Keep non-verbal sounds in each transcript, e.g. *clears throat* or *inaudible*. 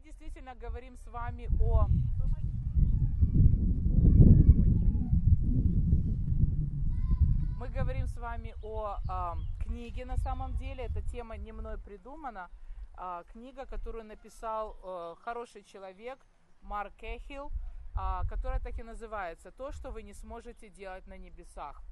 действительно говорим с вами о... Мы говорим с вами о э, книге на самом деле. Эта тема не мной придумана. Э, книга, которую написал э, хороший человек Марк Эхилл, э, которая так и называется «То, что вы не сможете делать на небесах».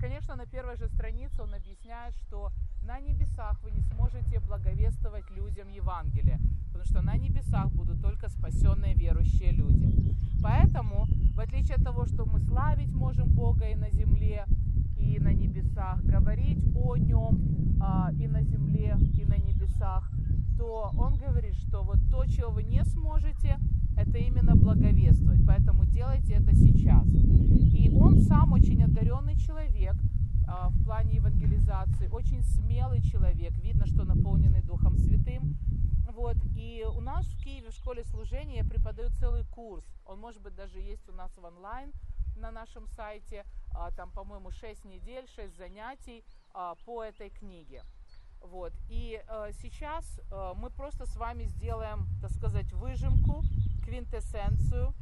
Конечно, на первой же странице он объясняет, что на небесах вы не сможете благовествовать людям Евангелие, потому что на небесах будут только спасенные верующие люди. Поэтому, в отличие от того, что мы славить можем Бога и на земле, и на небесах, говорить о Нем а, и на земле, и на небесах, то он говорит, что вот то, чего вы не сможете, это именно благовествовать. Поэтому делайте это сейчас. И он сам очень одаренный человек а, в плане евангелизации, очень смелый человек, видно, что наполненный Духом Святым. Вот. И у нас в Киеве в школе служения преподаю целый курс. Он, может быть, даже есть у нас в онлайн на нашем сайте. А, там, по-моему, 6 недель, 6 занятий а, по этой книге. Вот. И э, сейчас э, мы просто с вами сделаем, так сказать, выжимку, квинтэссенцию.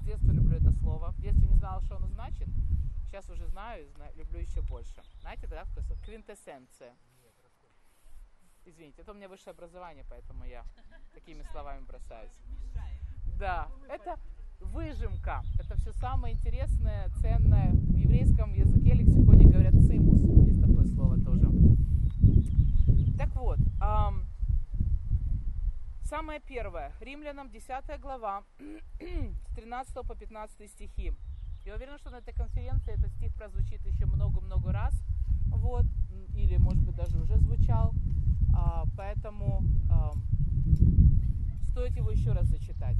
С детства люблю это слово. В детстве не знала, что оно значит. Сейчас уже знаю и знаю, люблю еще больше. Знаете, да, такое слово? Квинтэссенция. Извините, это у меня высшее образование, поэтому я такими словами бросаюсь. Да, это выжимка. Это все самое интересное, ценное. В еврейском языке лексиконе говорят цимус. Есть такое слово тоже. Так вот, эм, самое первое. Римлянам 10 глава, *clears throat* с 13 по 15 стихи. Я уверена, что на этой конференции этот стих прозвучит еще много-много раз. Вот, или, может быть, даже уже звучал. А, поэтому а, стоит его еще раз зачитать.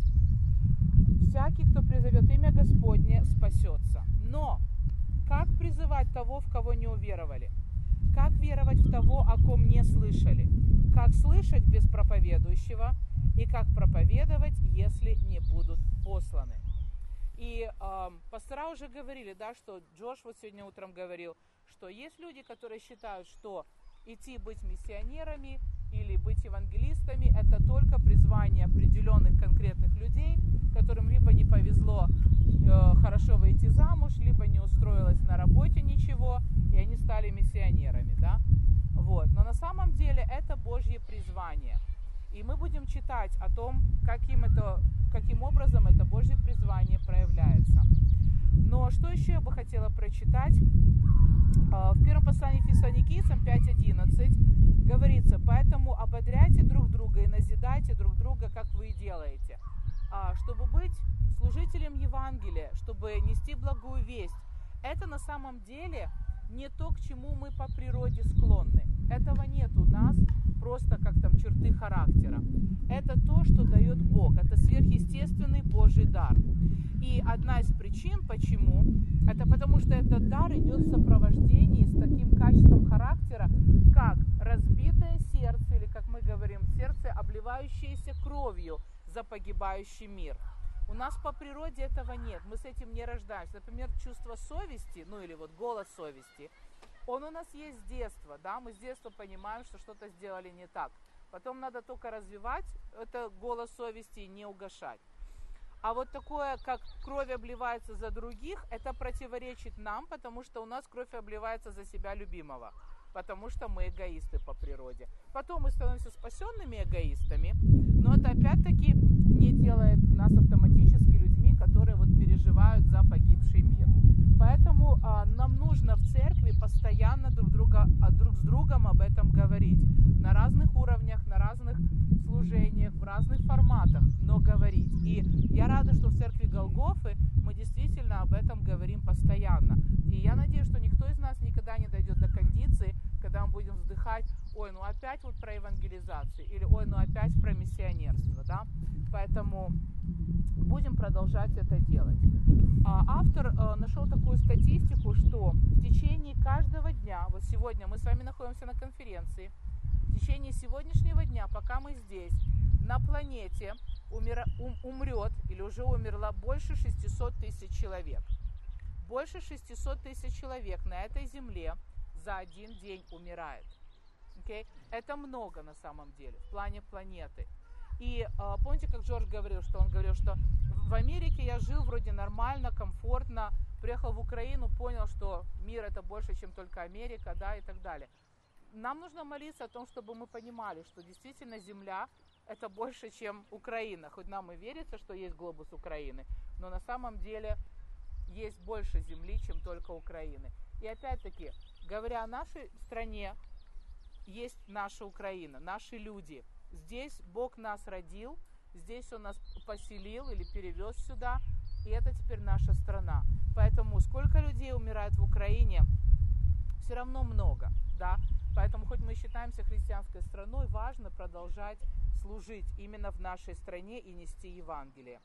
«Всякий, кто призовет имя Господне, спасется. Но как призывать того, в кого не уверовали? Как веровать в того, о ком не слышали? Как слышать без проповедующего? И как проповедовать, если не будут посланы?» И э, пастора уже говорили, да, что Джош вот сегодня утром говорил, что есть люди, которые считают, что идти быть миссионерами или быть евангелистами – это только призвание определенных конкретных людей, которым либо не повезло э, хорошо выйти замуж, либо не устроилось на работе ничего, и они стали миссионерами, да. Вот. Но на самом деле это Божье призвание. И мы будем читать о том, каким, это, каким образом это Божье призвание проявляется. Но что еще я бы хотела прочитать? А, в первом послании Фессалоникийцам 5.11 говорится, «Поэтому ободряйте друг друга и назидайте друг друга, как вы и делаете». А, чтобы быть служителем Евангелия, чтобы нести благую весть, это на самом деле не то, к чему мы по природе склонны. Этого нет у нас просто как там черты характера. Это то, что дает Бог. Это сверхъестественный Божий дар. И одна из причин, почему, это потому что этот дар идет в сопровождении с таким качеством характера, как разбитое сердце, или как мы говорим, сердце, обливающееся кровью за погибающий мир. У нас по природе этого нет, мы с этим не рождаемся. Например, чувство совести, ну или вот голос совести, он у нас есть с детства, да, мы с детства понимаем, что что-то сделали не так. Потом надо только развивать это голос совести и не угошать. А вот такое, как кровь обливается за других, это противоречит нам, потому что у нас кровь обливается за себя любимого, потому что мы эгоисты по природе. Потом мы становимся спасенными эгоистами, но это опять-таки не делает нас автоматически людьми, которые вот переживают за погибший мир. Поэтому а, нам нужно в церкви постоянно друг, друга, а, друг с другом об этом говорить. На разных уровнях, на разных служениях, в разных форматах, но говорить. И я рада, что в церкви Голгофы мы действительно об этом говорим постоянно. И я надеюсь, что никто из нас никогда не дойдет до кондиции, вздыхать, ой, ну опять вот про евангелизацию, или ой, ну опять про миссионерство, да. Поэтому будем продолжать это делать. А автор э, нашел такую статистику, что в течение каждого дня, вот сегодня мы с вами находимся на конференции, в течение сегодняшнего дня, пока мы здесь, на планете умер, ум, умрет или уже умерла больше 600 тысяч человек. Больше 600 тысяч человек на этой земле за один день умирает. Okay? Это много на самом деле в плане планеты. И а, помните, как Джордж говорил, что он говорил, что в Америке я жил вроде нормально, комфортно, приехал в Украину, понял, что мир это больше, чем только Америка, да, и так далее. Нам нужно молиться о том, чтобы мы понимали, что действительно Земля это больше, чем Украина. Хоть нам и верится, что есть глобус Украины, но на самом деле есть больше земли, чем только Украины. И опять-таки, говоря о нашей стране, есть наша Украина, наши люди. Здесь Бог нас родил, здесь Он нас поселил или перевез сюда, и это теперь наша страна. Поэтому сколько людей умирает в Украине, все равно много, да. Поэтому хоть мы считаемся христианской страной, важно продолжать служить именно в нашей стране и нести Евангелие.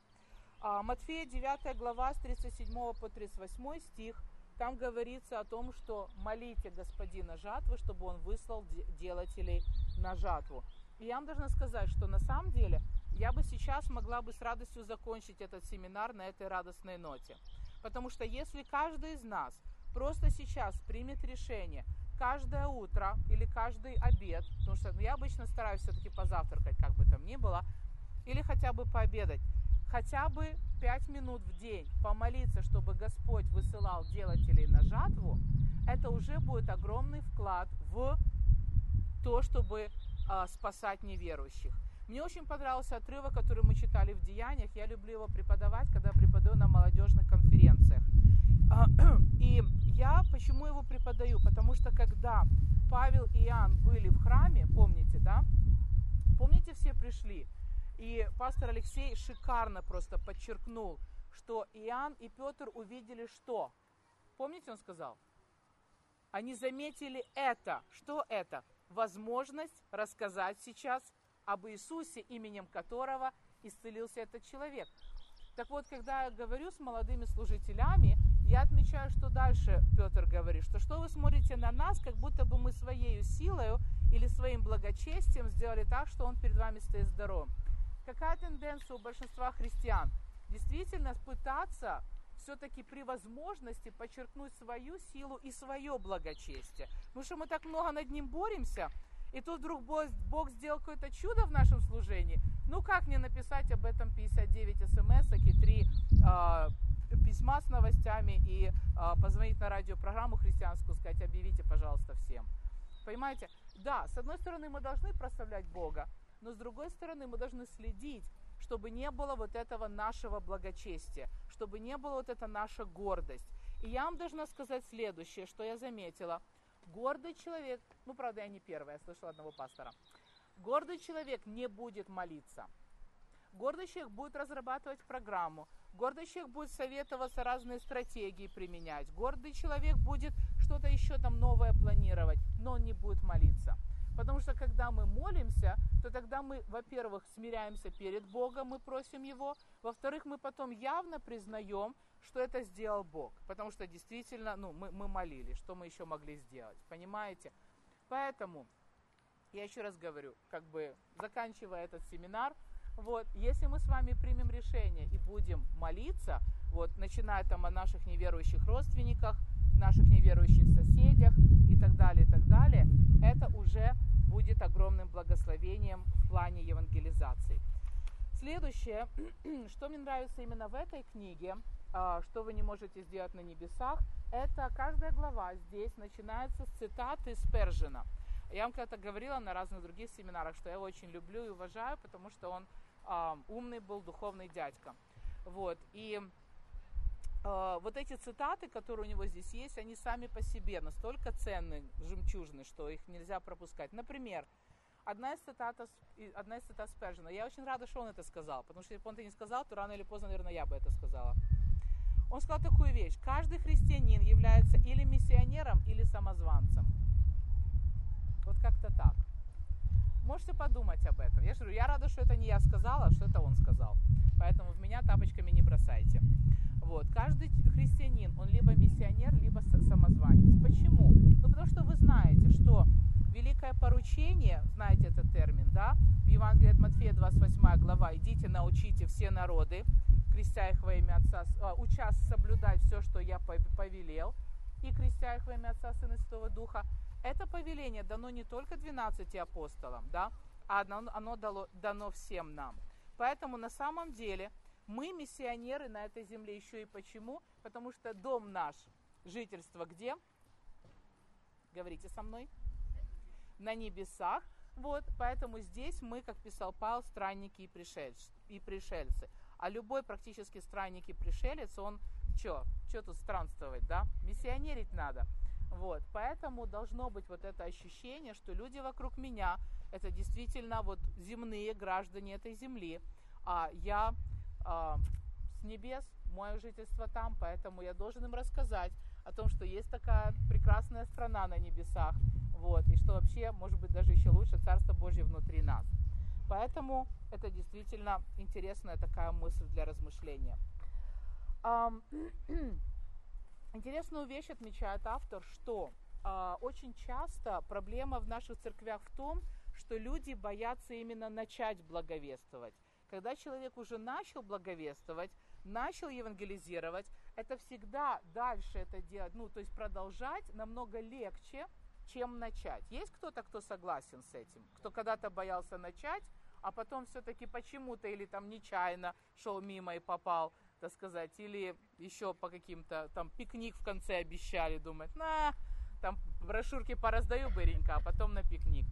А, Матфея 9 глава с 37 по 38 стих, там говорится о том, что молите господина жатвы, чтобы он выслал делателей на жатву. И я вам должна сказать, что на самом деле я бы сейчас могла бы с радостью закончить этот семинар на этой радостной ноте. Потому что если каждый из нас просто сейчас примет решение каждое утро или каждый обед, потому что я обычно стараюсь все-таки позавтракать, как бы там ни было, или хотя бы пообедать, хотя бы пять минут в день помолиться, чтобы Господь высылал делателей на жатву, это уже будет огромный вклад в то, чтобы э, спасать неверующих. Мне очень понравился отрывок, который мы читали в Деяниях. Я люблю его преподавать, когда преподаю на молодежных конференциях. А, *clears throat* и я почему его преподаю? Потому что когда Павел и Иоанн были в храме, помните, да? Помните, все пришли? И пастор Алексей шикарно просто подчеркнул, что Иоанн и Петр увидели что? Помните, он сказал? Они заметили это. Что это? Возможность рассказать сейчас об Иисусе, именем которого исцелился этот человек. Так вот, когда я говорю с молодыми служителями, я отмечаю, что дальше Петр говорит, что что вы смотрите на нас, как будто бы мы своей силой или своим благочестием сделали так, что он перед вами стоит здоровым. Какая тенденция у большинства христиан? Действительно пытаться все-таки при возможности подчеркнуть свою силу и свое благочестие. Потому что мы так много над ним боремся, и тут вдруг Бог, сделал какое-то чудо в нашем служении. Ну как не написать об этом 59 смс и 3 э, письма с новостями и э, позвонить на радиопрограмму христианскую, сказать, объявите, пожалуйста, всем. Понимаете? Да, с одной стороны мы должны прославлять Бога, но с другой стороны мы должны следить, чтобы не было вот этого нашего благочестия, чтобы не было вот эта наша гордость. И я вам должна сказать следующее, что я заметила. Гордый человек, ну, правда, я не первая, я слышала одного пастора. Гордый человек не будет молиться. Гордый человек будет разрабатывать программу. Гордый человек будет советоваться, разные стратегии применять. Гордый человек будет что-то еще там новое планировать, но он не будет молиться. Потому что когда мы молимся, то тогда мы, во-первых, смиряемся перед Богом, мы просим Его. Во-вторых, мы потом явно признаем, что это сделал Бог. Потому что действительно, ну, мы, мы молились, что мы еще могли сделать. Понимаете? Поэтому, я еще раз говорю, как бы заканчивая этот семинар, вот, если мы с вами примем решение и будем молиться, вот, начиная там о наших неверующих родственниках, наших неверующих соседях и так далее, и так далее, это уже будет огромным благословением в плане евангелизации. Следующее, *clears throat* что мне нравится именно в этой книге, а, что вы не можете сделать на небесах, это каждая глава здесь начинается с цитаты Спержина. Я вам когда-то говорила на разных других семинарах, что я его очень люблю и уважаю, потому что он а, умный был, духовный дядька. Вот. И э, вот эти цитаты, которые у него здесь есть, они сами по себе настолько ценны, жемчужны, что их нельзя пропускать. Например, одна из цитат, одна из цитат Спержина. Я очень рада, что он это сказал, потому что если бы он это не сказал, то рано или поздно, наверное, я бы это сказала. Он сказал такую вещь. Каждый христианин является или миссионером, или самозванцем. Вот как-то так. Можете подумать об этом. Я же говорю, я рада, что это не я сказала, а что это он сказал. Поэтому в меня тапочками не бросайте. Вот. Каждый христианин, он либо миссионер, либо самозванец. Почему? Ну, потому что вы знаете, что великое поручение, знаете этот термин, да? В Евангелии от Матфея 28 глава, идите научите все народы, крестя их во имя Отца, а, уча соблюдать все, что я повелел, и крестя их во имя Отца, Сына и Святого Духа. Это повеление дано не только 12 апостолам, да, а оно, оно дало, дано всем нам. Поэтому на самом деле мы миссионеры на этой земле еще и почему? Потому что дом наш, жительство где? Говорите со мной. На небесах. Вот, поэтому здесь мы, как писал Павел, странники и пришельцы. И пришельцы. А любой практически странник и пришелец, он что? Что тут странствовать, да? Миссионерить надо. Вот, поэтому должно быть вот это ощущение, что люди вокруг меня – это действительно вот земные граждане этой земли, а я а, с небес, мое жительство там, поэтому я должен им рассказать о том, что есть такая прекрасная страна на небесах, вот, и что вообще, может быть, даже еще лучше Царство Божье внутри нас. Поэтому это действительно интересная такая мысль для размышления. *clears throat* Интересную вещь отмечает автор, что а, очень часто проблема в наших церквях в том, что люди боятся именно начать благовествовать. Когда человек уже начал благовествовать, начал евангелизировать, это всегда дальше это делать, ну, то есть продолжать намного легче, чем начать. Есть кто-то, кто согласен с этим? Кто когда-то боялся начать, а потом все-таки почему-то или там нечаянно шел мимо и попал, так сказать, или еще по каким-то, там, пикник в конце обещали, думать, на, там брошюрки пораздаю быренько, а потом на пикник.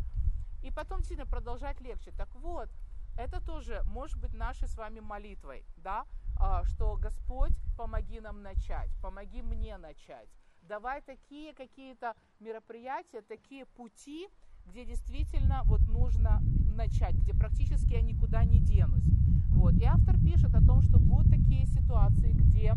И потом сильно продолжать легче. Так вот, это тоже может быть нашей с вами молитвой, да, а, что Господь, помоги нам начать, помоги мне начать. Давай такие какие-то мероприятия, такие пути, где действительно вот нужно начать, где практически я никуда не денусь. Вот. И автор пишет о том, что будут такие ситуации, где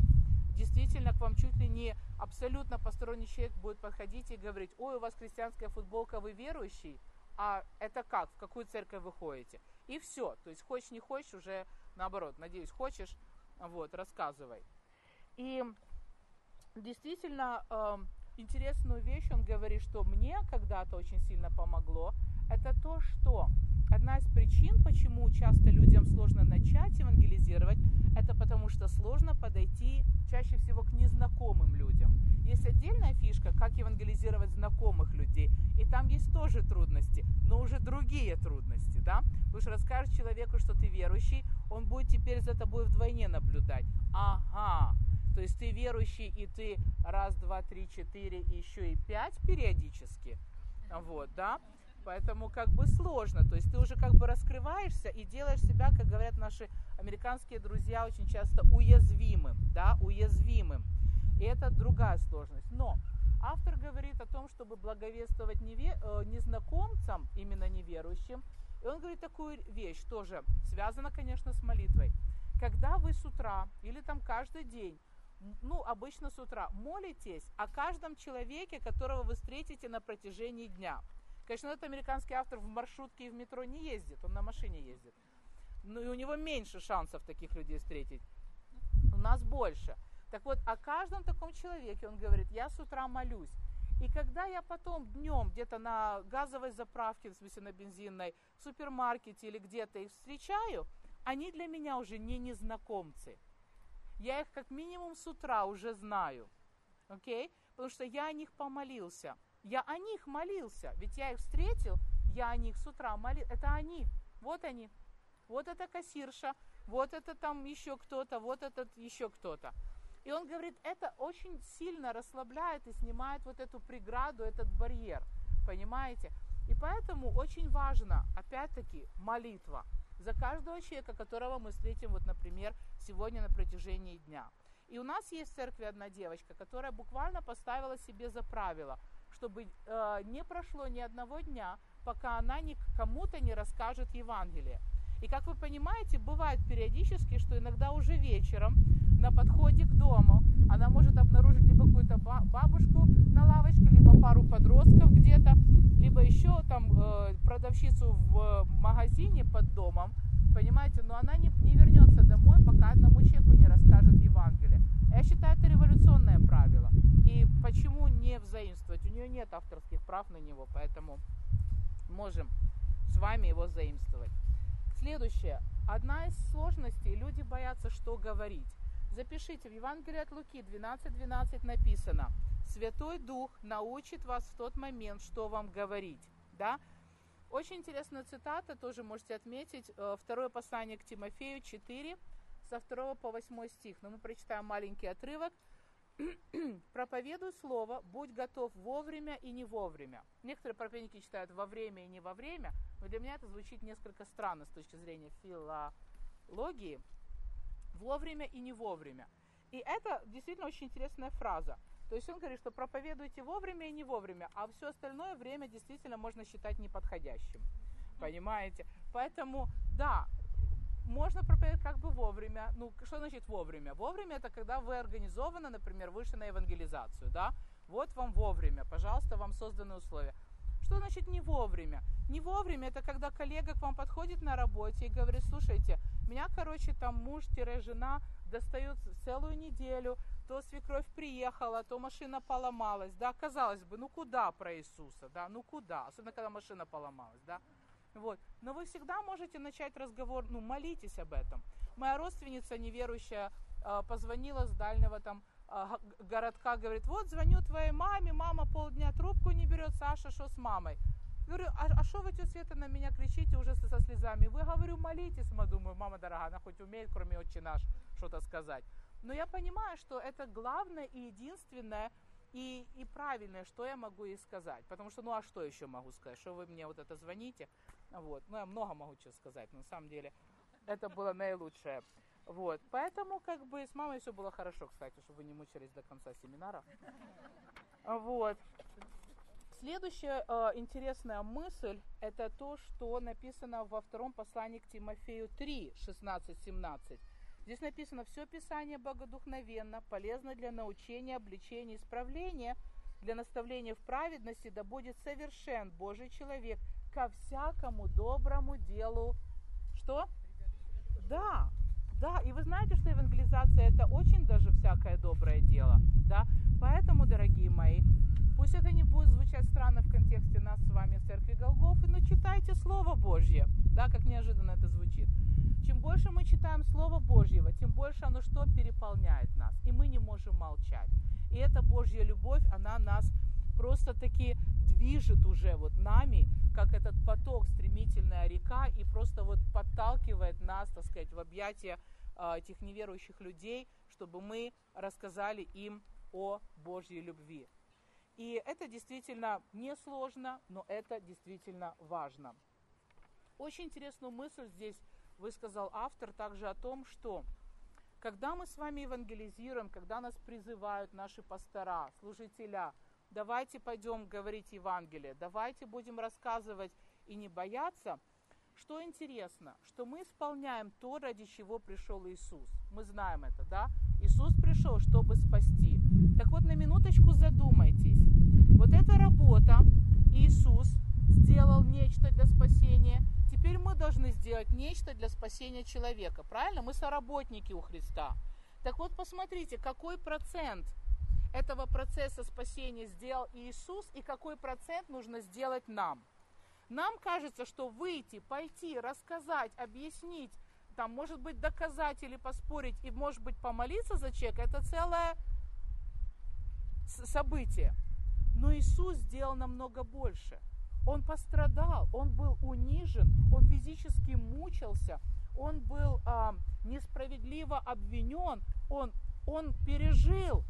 действительно к вам чуть ли не абсолютно посторонний человек будет подходить и говорить, ой, у вас христианская футболка, вы верующий, а это как, в какую церковь вы ходите? И все, то есть хочешь не хочешь, уже наоборот, надеюсь, хочешь, вот, рассказывай. И действительно э, интересную вещь он говорит, что мне когда-то очень сильно помогло, это то, что одна из причин, почему часто людям сложно начать евангелизировать, это потому что сложно подойти чаще всего к незнакомым людям. Есть отдельная фишка, как евангелизировать знакомых людей, и там есть тоже трудности, но уже другие трудности, да? Вы же расскажешь человеку, что ты верующий, он будет теперь за тобой вдвойне наблюдать. Ага, то есть ты верующий, и ты раз, два, три, четыре, и еще и пять периодически, вот, да? Поэтому как бы сложно. То есть ты уже как бы раскрываешься и делаешь себя, как говорят наши американские друзья, очень часто уязвимым, да, уязвимым. И это другая сложность. Но автор говорит о том, чтобы благовествовать неве, э, незнакомцам, именно неверующим. И он говорит такую вещь тоже, связана, конечно, с молитвой. Когда вы с утра или там каждый день ну, обычно с утра, молитесь о каждом человеке, которого вы встретите на протяжении дня. Конечно, этот американский автор в маршрутке и в метро не ездит, он на машине ездит. Ну и у него меньше шансов таких людей встретить. У нас больше. Так вот, о каждом таком человеке он говорит, я с утра молюсь. И когда я потом днем где-то на газовой заправке, в смысле на бензинной, в супермаркете или где-то их встречаю, они для меня уже не незнакомцы. Я их как минимум с утра уже знаю. Окей? Okay? Потому что я о них помолился. Я о них молился, ведь я их встретил, я о них с утра молил. Это они, вот они, вот это кассирша, вот это там еще кто-то, вот этот еще кто-то. И он говорит, это очень сильно расслабляет и снимает вот эту преграду, этот барьер, понимаете? И поэтому очень важно, опять-таки, молитва за каждого человека, которого мы встретим, вот, например, сегодня на протяжении дня. И у нас есть в церкви одна девочка, которая буквально поставила себе за правило – чтобы э, не прошло ни одного дня, пока она кому-то не расскажет Евангелие. И как вы понимаете, бывает периодически, что иногда уже вечером на подходе к дому она может обнаружить либо какую-то бабушку на лавочке, либо пару подростков где-то, либо еще там э, продавщицу в магазине под домом, понимаете, но она не, не вернется домой, пока одному человеку не расскажет Евангелие. Я считаю, это революционное правило. И почему не взаимствовать? У нее нет авторских прав на него, поэтому можем с вами его заимствовать. Следующее. Одна из сложностей, люди боятся, что говорить. Запишите, в Евангелии от Луки 12.12 12 написано, Святой Дух научит вас в тот момент, что вам говорить. Да? Очень интересная цитата, тоже можете отметить. Э, второе послание к Тимофею 4, со 2 по 8 стих. Но мы прочитаем маленький отрывок. *clears throat* «Проповедуй слово, будь готов вовремя и не вовремя». Некоторые проповедники читают «во время и не во время», но для меня это звучит несколько странно с точки зрения филологии. «Вовремя и не вовремя». И это действительно очень интересная фраза. То есть он говорит, что проповедуйте вовремя и не вовремя, а все остальное время действительно можно считать неподходящим. Понимаете? Поэтому, да, можно проповедовать как бы. Ну, что значит вовремя? Вовремя это когда вы организованы, например, вышли на евангелизацию, да? Вот вам вовремя, пожалуйста, вам созданы условия. Что значит не вовремя? Не вовремя это когда коллега к вам подходит на работе и говорит, слушайте, меня, короче, там муж-жена достают целую неделю, то свекровь приехала, то машина поломалась, да, казалось бы, ну куда про Иисуса, да, ну куда, особенно когда машина поломалась, да, вот. Но вы всегда можете начать разговор, ну, молитесь об этом. Моя родственница неверующая а, позвонила с дальнего там а, городка, говорит, вот звоню твоей маме, мама полдня трубку не берет, Саша, что с мамой? Говорю, а что а вы, тетя Света, на меня кричите уже со, со слезами? Вы, говорю, молитесь. Я думаю, мама дорогая, она хоть умеет, кроме отче наш, что-то сказать. Но я понимаю, что это главное и единственное, и, и правильное, что я могу ей сказать. Потому что, ну а что еще могу сказать? Что вы мне вот это звоните? Вот. Ну, я много могу чего сказать, но на самом деле это было наилучшее. Вот. Поэтому, как бы, с мамой все было хорошо, кстати, чтобы вы не мучились до конца семинара. Вот. Следующая э, интересная мысль – это то, что написано во втором послании к Тимофею 3, 16-17. Здесь написано, все Писание богодухновенно, полезно для научения, обличения, исправления, для наставления в праведности, да будет совершен Божий человек ко всякому доброму делу. Что? Да, да, и вы знаете, что евангелизация это очень даже всякое доброе дело, да? Поэтому, дорогие мои, пусть это не будет звучать странно в контексте нас с вами в церкви Голгофы, но читайте Слово Божье, да, как неожиданно это звучит. Чем больше мы читаем Слово Божьего, тем больше оно что переполняет нас. И мы не можем молчать. И эта Божья любовь, она нас просто-таки движет уже вот нами, как этот поток, стремительная река, и просто вот подталкивает нас, так сказать, в объятия э, этих неверующих людей, чтобы мы рассказали им о Божьей любви. И это действительно несложно, но это действительно важно. Очень интересную мысль здесь высказал автор также о том, что когда мы с вами евангелизируем, когда нас призывают наши пастора, служителя, давайте пойдем говорить Евангелие, давайте будем рассказывать и не бояться, что интересно, что мы исполняем то, ради чего пришел Иисус. Мы знаем это, да? Иисус пришел, чтобы спасти. Так вот, на минуточку задумайтесь. Вот эта работа Иисус сделал нечто для спасения – теперь мы должны сделать нечто для спасения человека. Правильно? Мы соработники у Христа. Так вот, посмотрите, какой процент этого процесса спасения сделал Иисус и какой процент нужно сделать нам. Нам кажется, что выйти, пойти, рассказать, объяснить, там, может быть, доказать или поспорить, и, может быть, помолиться за человека, это целое событие. Но Иисус сделал намного больше. Он пострадал, он был унижен, он физически мучился, он был а, несправедливо обвинен, он, он пережил.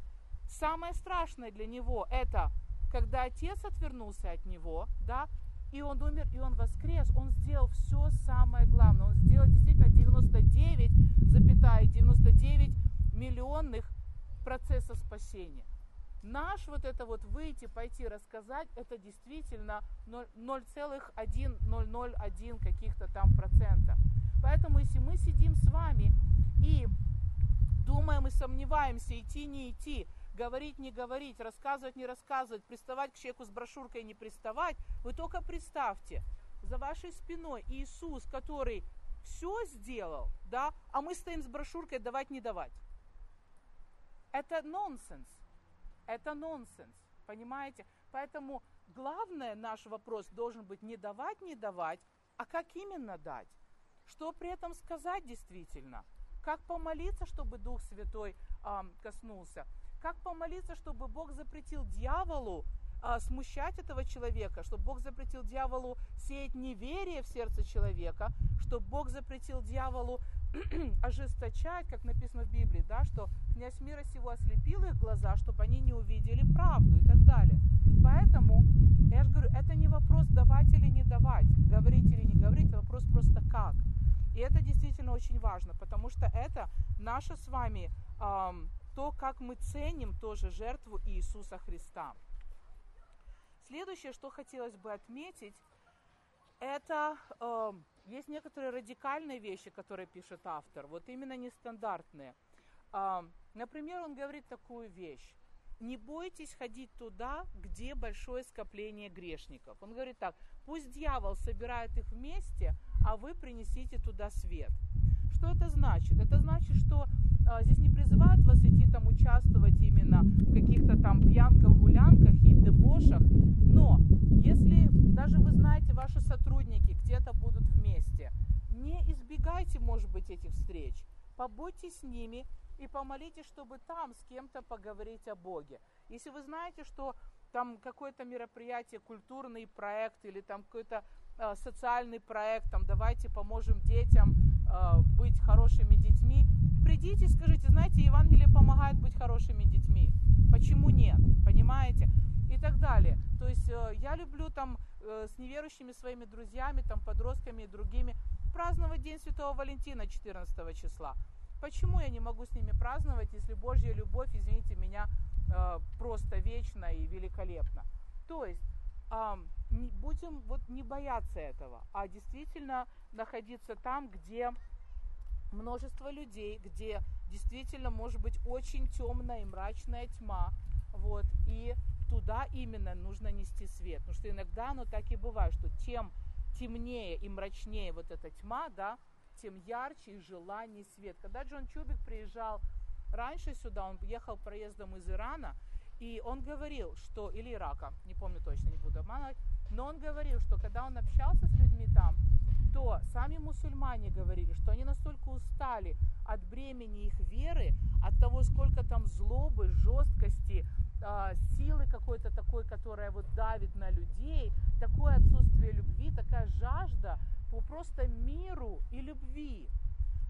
Самое страшное для него это, когда отец отвернулся от него, да, и он умер, и он воскрес, он сделал все самое главное, он сделал действительно 99,99 99 миллионных процесса спасения. Наш вот это вот выйти, пойти рассказать, это действительно 0,1001 каких-то там процента. Поэтому если мы сидим с вами и думаем и сомневаемся, идти, не идти, говорить, не говорить, рассказывать, не рассказывать, приставать к человеку с брошюркой, не приставать, вы только представьте, за вашей спиной Иисус, который все сделал, да, а мы стоим с брошюркой давать, не давать. Это нонсенс. Это нонсенс, понимаете? Поэтому главный наш вопрос должен быть не давать, не давать, а как именно дать? Что при этом сказать действительно? Как помолиться, чтобы Дух Святой э, коснулся? Как помолиться, чтобы Бог запретил дьяволу а, смущать этого человека, чтобы Бог запретил дьяволу сеять неверие в сердце человека, чтобы Бог запретил дьяволу *clears throat* ожесточать, как написано в Библии, да, что князь мира сего ослепил их глаза, чтобы они не увидели правду и так далее. Поэтому, я же говорю, это не вопрос давать или не давать, говорить или не говорить, это вопрос просто как. И это действительно очень важно, потому что это наше с вами эм, то, как мы ценим тоже жертву Иисуса Христа. Следующее, что хотелось бы отметить, это э, есть некоторые радикальные вещи, которые пишет автор, вот именно нестандартные. Э, например, он говорит такую вещь. Не бойтесь ходить туда, где большое скопление грешников. Он говорит так, пусть дьявол собирает их вместе, а вы принесите туда свет. Что это значит? Это значит, что а, здесь не призывают вас идти там участвовать именно в каких-то там пьянках, гулянках и дебошах, но если даже вы знаете, ваши сотрудники где-то будут вместе, не избегайте, может быть, этих встреч. Побудьте с ними и помолитесь, чтобы там с кем-то поговорить о Боге. Если вы знаете, что там какое-то мероприятие, культурный проект или там какой-то э, социальный проект, там давайте поможем детям э, быть хорошими детьми, придите и скажите, знаете, Евангелие помогает быть хорошими детьми. Почему нет? Понимаете? И так далее. То есть э, я люблю там э, с неверующими своими друзьями, там подростками и другими праздновать День Святого Валентина 14 числа. Почему я не могу с ними праздновать, если Божья любовь, извините меня, э, просто вечна и великолепна? То есть не, будем вот не бояться этого, а действительно находиться там, где множество людей, где действительно может быть очень темная и мрачная тьма, вот, и туда именно нужно нести свет, потому что иногда оно так и бывает, что тем темнее и мрачнее вот эта тьма, да, тем ярче и желание свет. Когда Джон Чубик приезжал раньше сюда, он ехал проездом из Ирана, и он говорил, что, или Ирака, не помню точно, не буду обманывать, но он говорил, что когда он общался с людьми там, то сами мусульмане говорили, что они настолько устали от бремени их веры, от того, сколько там злобы, жесткости, а, силы какой-то такой, которая вот давит на людей, такое отсутствие любви, такая жажда по просто миру и любви.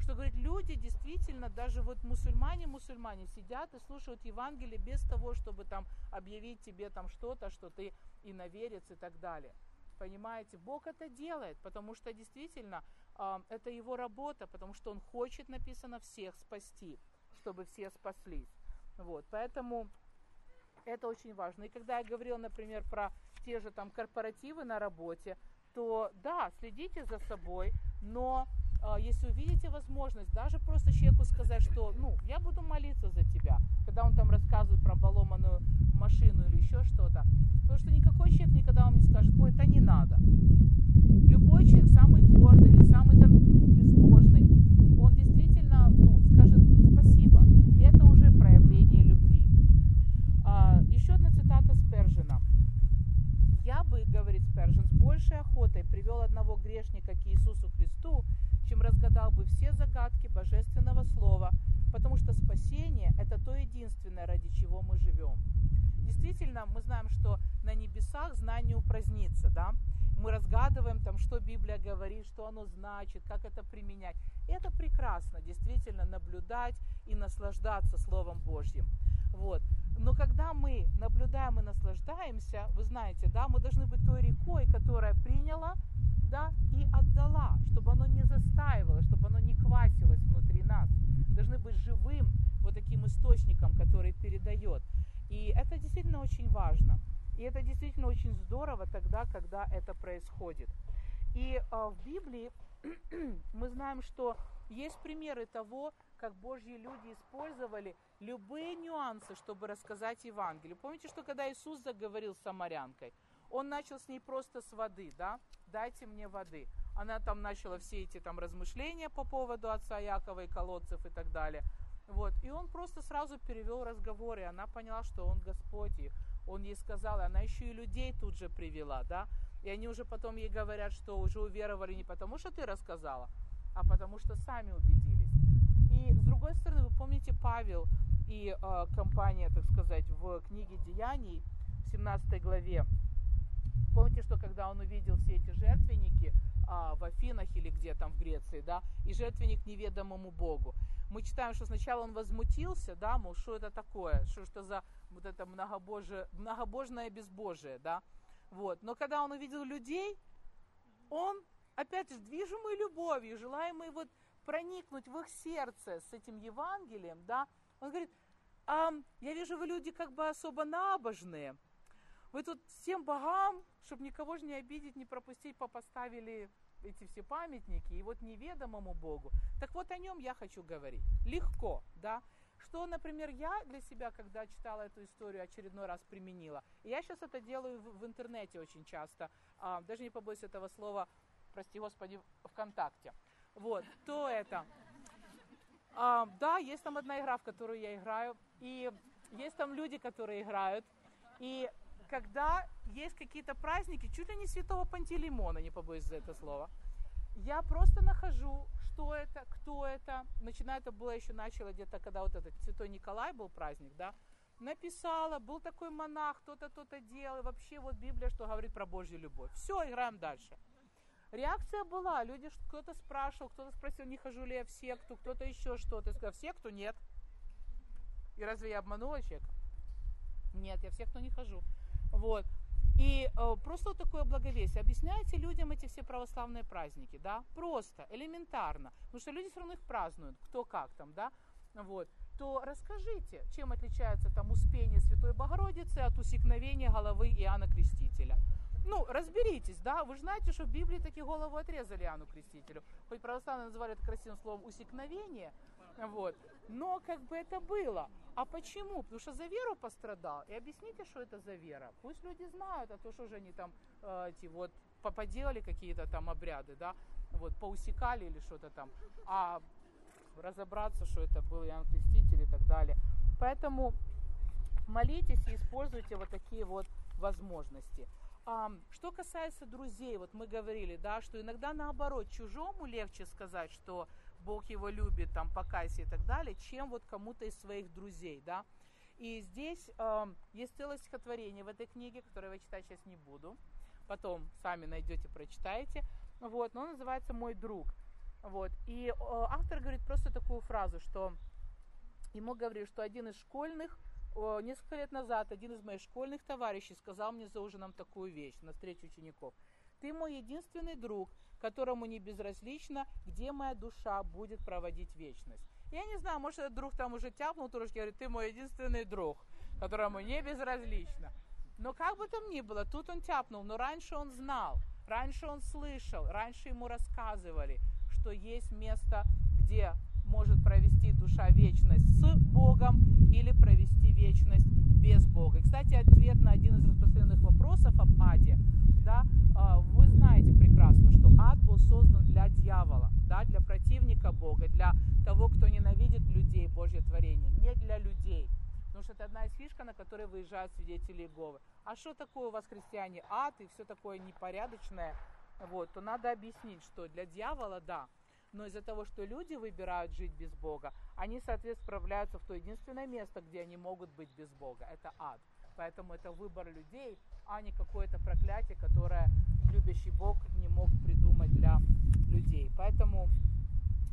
Что, говорит, люди действительно, даже вот мусульмане-мусульмане сидят и слушают Евангелие без того, чтобы там объявить тебе там что-то, что ты иноверец и так далее. Понимаете, Бог это делает, потому что действительно э, это его работа, потому что Он хочет, написано, всех спасти, чтобы все спаслись. Вот, поэтому это очень важно. И когда я говорила, например, про те же там корпоративы на работе, то да, следите за собой, но если увидите возможность, даже просто человеку сказать, что, ну, я буду молиться за тебя, когда он там рассказывает про поломанную машину или еще что-то, потому что никакой человек никогда вам не скажет, ой, это не надо. Любой человек, самый гордый или самый там безбожный, он действительно, ну, скажет спасибо. И это уже проявление любви. А, еще одна цитата Спержина. Я бы, говорит Спержин, с большей охотой привел одного грешника к Иисусу Христу, чем разгадал бы все загадки божественного слова, потому что спасение – это то единственное, ради чего мы живем. Действительно, мы знаем, что на небесах знание упразднится, да? Мы разгадываем там, что Библия говорит, что оно значит, как это применять. И это прекрасно, действительно, наблюдать и наслаждаться Словом Божьим. Вот. Но когда мы наблюдаем и наслаждаемся, вы знаете, да, мы должны быть той рекой, которая приняла, да, и отдала, чтобы оно не застаивало, чтобы оно не квасилось внутри нас. Должны быть живым вот таким источником, который передает. И это действительно очень важно. И это действительно очень здорово тогда, когда это происходит. И э, в Библии *clears throat* мы знаем, что есть примеры того, как Божьи люди использовали любые нюансы, чтобы рассказать Евангелие. Помните, что когда Иисус заговорил с самарянкой, он начал с ней просто с воды, да? Дайте мне воды. Она там начала все эти там размышления по поводу отца Якова и колодцев и так далее. Вот. И он просто сразу перевел разговор, и она поняла, что он Господь, и он ей сказал, и она еще и людей тут же привела, да? И они уже потом ей говорят, что уже уверовали не потому, что ты рассказала, а потому что сами убедились. И с другой стороны, вы помните Павел и э, компания, так сказать, в книге Деяний, 17 главе. Помните, что когда он увидел все эти жертвенники а, в Афинах или где там в Греции, да, и жертвенник неведомому Богу, мы читаем, что сначала он возмутился, да, мол, что это такое, что что за вот это многобожие, многобожное безбожие, да, вот. Но когда он увидел людей, он, опять же, движимый любовью, желаемый вот проникнуть в их сердце с этим Евангелием, да, он говорит, а, я вижу, вы люди как бы особо набожные, вы тут всем богам, чтобы никого же не обидеть, не пропустить, попоставили эти все памятники, и вот неведомому Богу. Так вот о нем я хочу говорить. Легко, да. Что, например, я для себя, когда читала эту историю, очередной раз применила. И я сейчас это делаю в интернете очень часто, а, даже не побоюсь этого слова, прости господи, ВКонтакте. Вот, то это. А, да, есть там одна игра, в которую я играю, и есть там люди, которые играют, и когда есть какие-то праздники, чуть ли не святого Пантелеймона, не побоюсь за это слово, я просто нахожу, что это, кто это. Начиная это было еще начало где-то, когда вот этот Святой Николай был праздник, да, написала, был такой монах, кто-то, кто-то делал, и вообще вот Библия, что говорит про Божью любовь. Все, играем дальше. Реакция была, люди, кто-то спрашивал, кто-то спросил, не хожу ли я в секту, кто-то еще что-то. Я сказала, в секту нет. И разве я обманула человека? Нет, я в секту не хожу. Вот. И э, просто вот такое благовесие. Объясняйте людям эти все православные праздники, да, просто, элементарно, потому что люди все равно их празднуют, кто как там, да, вот, то расскажите, чем отличается там успение Святой Богородицы от усекновения головы Иоанна Крестителя. Ну, разберитесь, да, вы знаете, что в Библии такие голову отрезали Иоанну Крестителю. Хоть православные называли это красивым словом усекновение, вот, но как бы это было. А почему? Потому что за веру пострадал. И объясните, что это за вера. Пусть люди знают, а то что же они там э, эти вот поделали какие-то там обряды, да, вот поусекали или что-то там. А разобраться, что это был Иоанн Креститель и так далее. Поэтому молитесь и используйте вот такие вот возможности. Что касается друзей, вот мы говорили, да, что иногда наоборот чужому легче сказать, что Бог его любит, там, покайся и так далее, чем вот кому-то из своих друзей, да. И здесь есть целое стихотворение в этой книге, которое я читать сейчас не буду. Потом сами найдете, прочитаете. Вот, но называется «Мой друг». Вот. И э, автор говорит просто такую фразу, что ему говорили, что один из школьных, несколько лет назад, один из моих школьных товарищей сказал мне за ужином такую вещь на встречу учеников. Ты мой единственный друг, которому не безразлично, где моя душа будет проводить вечность. Я не знаю, может, этот друг там уже тяпнул трошки, говорит, ты мой единственный друг, которому не безразлично. Но как бы там ни было, тут он тяпнул, но раньше он знал, раньше он слышал, раньше ему рассказывали, что есть место, где может провести душа вечность с Богом или провести вечность без Бога. И, кстати, ответ на один из распространенных вопросов об аде, да, а, вы знаете прекрасно, что ад был создан для дьявола, да, для противника Бога, для того, кто ненавидит людей, Божье творение, не для людей. Потому что это одна из фишка, на которой выезжают свидетели Иеговы. А что такое у вас, христиане, ад и все такое непорядочное, вот, то надо объяснить, что для дьявола, да, но из-за того, что люди выбирают жить без Бога, они, соответственно, справляются в то единственное место, где они могут быть без Бога. Это ад. Поэтому это выбор людей, а не какое-то проклятие, которое любящий Бог не мог придумать для людей. Поэтому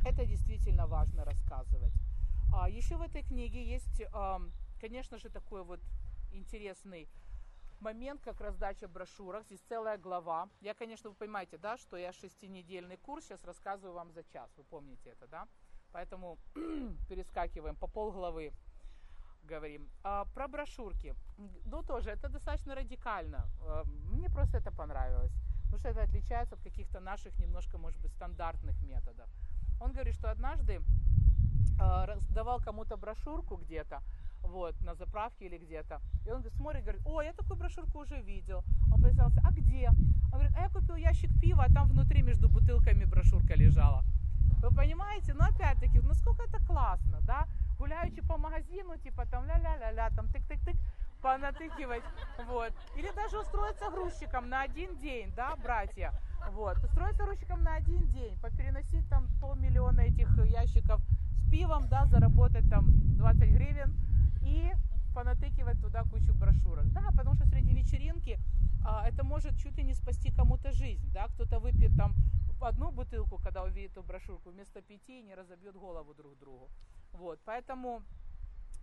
это действительно важно рассказывать. А еще в этой книге есть, конечно же, такой вот интересный момент, как раздача брошюрок. Здесь целая глава. Я, конечно, вы понимаете, да, что я шестинедельный курс сейчас рассказываю вам за час. Вы помните это, да? Поэтому *clears throat* перескакиваем по полглавы говорим. А, про брошюрки. Ну, тоже, это достаточно радикально. А, мне просто это понравилось. Потому что это отличается от каких-то наших немножко, может быть, стандартных методов. Он говорит, что однажды а, давал кому-то брошюрку где-то, вот, на заправке или где-то. И он смотрит, говорит, о, я такую брошюрку уже видел. Он представился, а где? Он говорит, а я купил ящик пива, а там внутри между бутылками брошюрка лежала. Вы понимаете? Но опять-таки, насколько это классно, да? гуляючи по магазину, типа там ля-ля-ля-ля, там тык-тык-тык, понатыкивать, вот. Или даже устроиться грузчиком на один день, да, братья, вот. Устроиться грузчиком на один день, попереносить там полмиллиона этих ящиков с пивом, да, заработать там 20 гривен и понатыкивать туда кучу брошюрок. Да, потому что среди вечеринки а, это может чуть ли не спасти кому-то жизнь, да, кто-то выпьет там одну бутылку, когда увидит эту брошюрку, вместо пяти и не разобьет голову друг другу. Вот, поэтому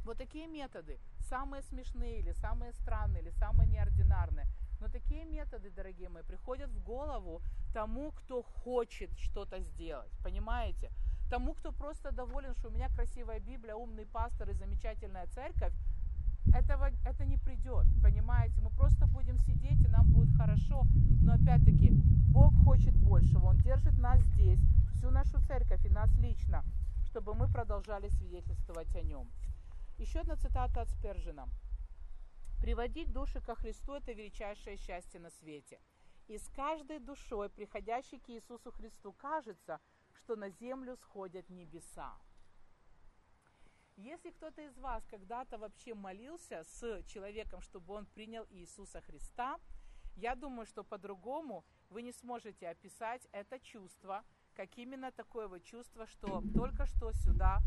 вот такие методы, самые смешные или самые странные, или самые неординарные, но такие методы, дорогие мои, приходят в голову тому, кто хочет что-то сделать, понимаете? Тому, кто просто доволен, что у меня красивая Библия, умный пастор и замечательная церковь, этого, это не придет, понимаете? Мы просто будем сидеть, и нам будет хорошо. Но опять-таки, Бог хочет большего. Он держит нас здесь, всю нашу церковь и нас лично, чтобы мы продолжали свидетельствовать о нем. Еще одна цитата от Спержина. «Приводить души ко Христу – это величайшее счастье на свете. И с каждой душой, приходящей к Иисусу Христу, кажется, что на землю сходят небеса». Если кто-то из вас когда-то вообще молился с человеком, чтобы он принял Иисуса Христа, я думаю, что по-другому вы не сможете описать это чувство, как именно такое вот чувство, что только что сюда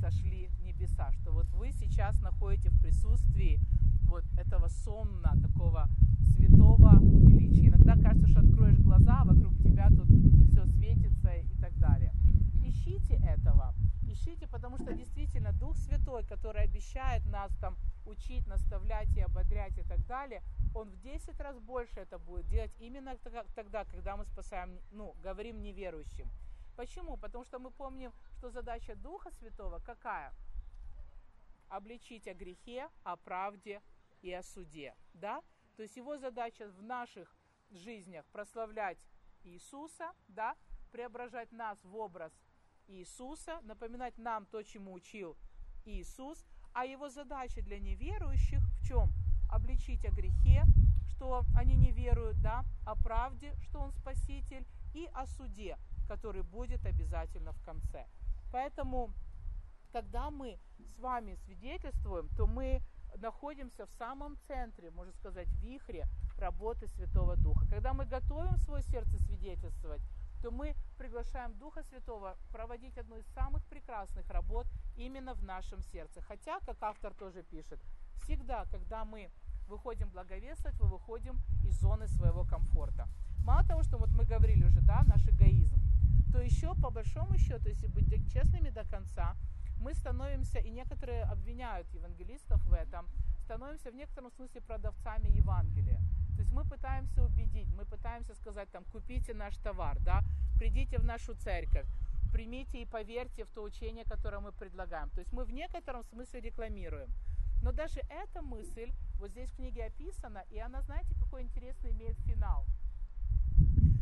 сошли небеса, что вот вы сейчас находите в присутствии вот этого сонна, такого святого величия. Иногда кажется, что откроешь глаза, а вокруг тебя тут все светится и так далее. Ищите этого, ищите, потому что действительно Дух Святой, который обещает нас там учить, наставлять и ободрять и так далее, он в 10 раз больше это будет делать именно тогда, когда мы спасаем, ну, говорим неверующим. Почему? Потому что мы помним, что задача Духа Святого какая? Обличить о грехе, о правде и о суде. Да? То есть его задача в наших жизнях прославлять Иисуса, да? преображать нас в образ Иисуса, напоминать нам то, чему учил Иисус, а его задача для неверующих в чем? Обличить о грехе, что они не веруют, да, о правде, что он Спаситель, и о суде, который будет обязательно в конце. Поэтому, когда мы с вами свидетельствуем, то мы находимся в самом центре, можно сказать, вихре работы Святого Духа. Когда мы готовим свое сердце свидетельствовать, то мы приглашаем Духа Святого проводить одну из самых прекрасных работ именно в нашем сердце. Хотя, как автор тоже пишет, всегда, когда мы выходим благовествовать, мы выходим из зоны своего комфорта. Мало того, что вот мы говорили уже, да, наш эгоизм, то еще по большому счету, если быть честными до конца, мы становимся, и некоторые обвиняют евангелистов в этом, становимся в некотором смысле продавцами Евангелия. То есть мы пытаемся убедить, мы пытаемся сказать там, купите наш товар, да, придите в нашу церковь, примите и поверьте в то учение, которое мы предлагаем. То есть мы в некотором смысле рекламируем. Но даже эта мысль вот здесь в книге описана, и она, знаете, какой интересный имеет финал –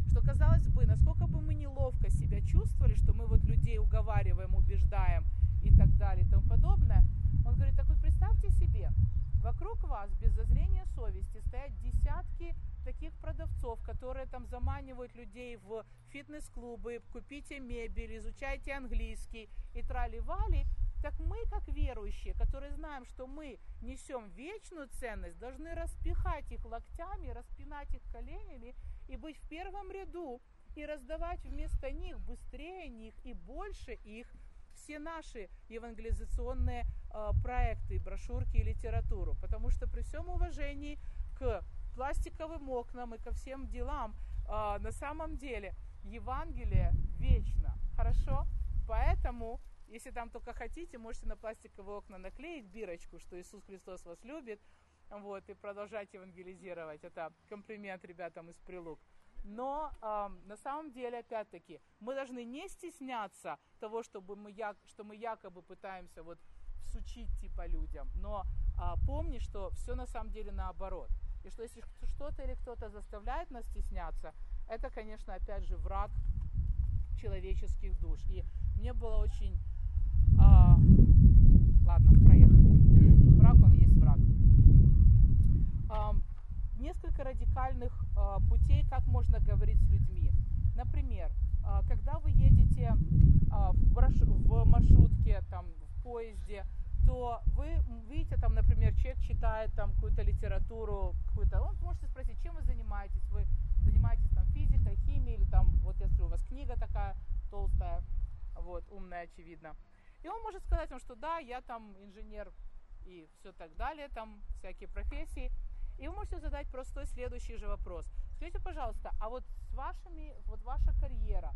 что, казалось бы, насколько бы мы неловко себя чувствовали, что мы вот людей уговариваем, убеждаем и так далее и тому подобное, он говорит, так вот представьте себе, вокруг вас без зазрения совести стоят десятки таких продавцов, которые там заманивают людей в фитнес-клубы, купите мебель, изучайте английский и трали-вали, так мы, как верующие, которые знаем, что мы несем вечную ценность, должны распихать их локтями, распинать их коленями и быть в первом ряду и раздавать вместо них быстрее них и больше их. Все наши евангелизационные проекты, брошюрки и литературу. Потому что при всем уважении к пластиковым окнам и ко всем делам, э, на самом деле Евангелие вечно. Хорошо? Поэтому, если там только хотите, можете на пластиковые окна наклеить бирочку, что Иисус Христос вас любит, вот, и продолжать евангелизировать. Это комплимент ребятам из прилук. Но э, на самом деле, опять-таки, мы должны не стесняться того, чтобы мы, як, что мы якобы пытаемся вот всучить типа людям, но э, помни, что все на самом деле наоборот. И что если что-то или кто-то заставляет нас стесняться, это, конечно, опять же враг человеческих душ. И мне было очень... Э, ладно, проехали. *clears throat* враг, он есть враг несколько радикальных а, путей, как можно говорить с людьми. Например, а, когда вы едете а, в маршрутке, там, в поезде, то вы видите, там, например, человек читает там какую-то литературу, какую-то, он можете спросить, чем вы занимаетесь, вы занимаетесь там физикой, химией, или там, вот если у вас книга такая толстая, вот, умная, очевидно. И он может сказать вам, что да, я там инженер и все так далее, там всякие профессии. И вы можете задать простой следующий же вопрос. Скажите, пожалуйста, а вот с вашими, вот ваша карьера,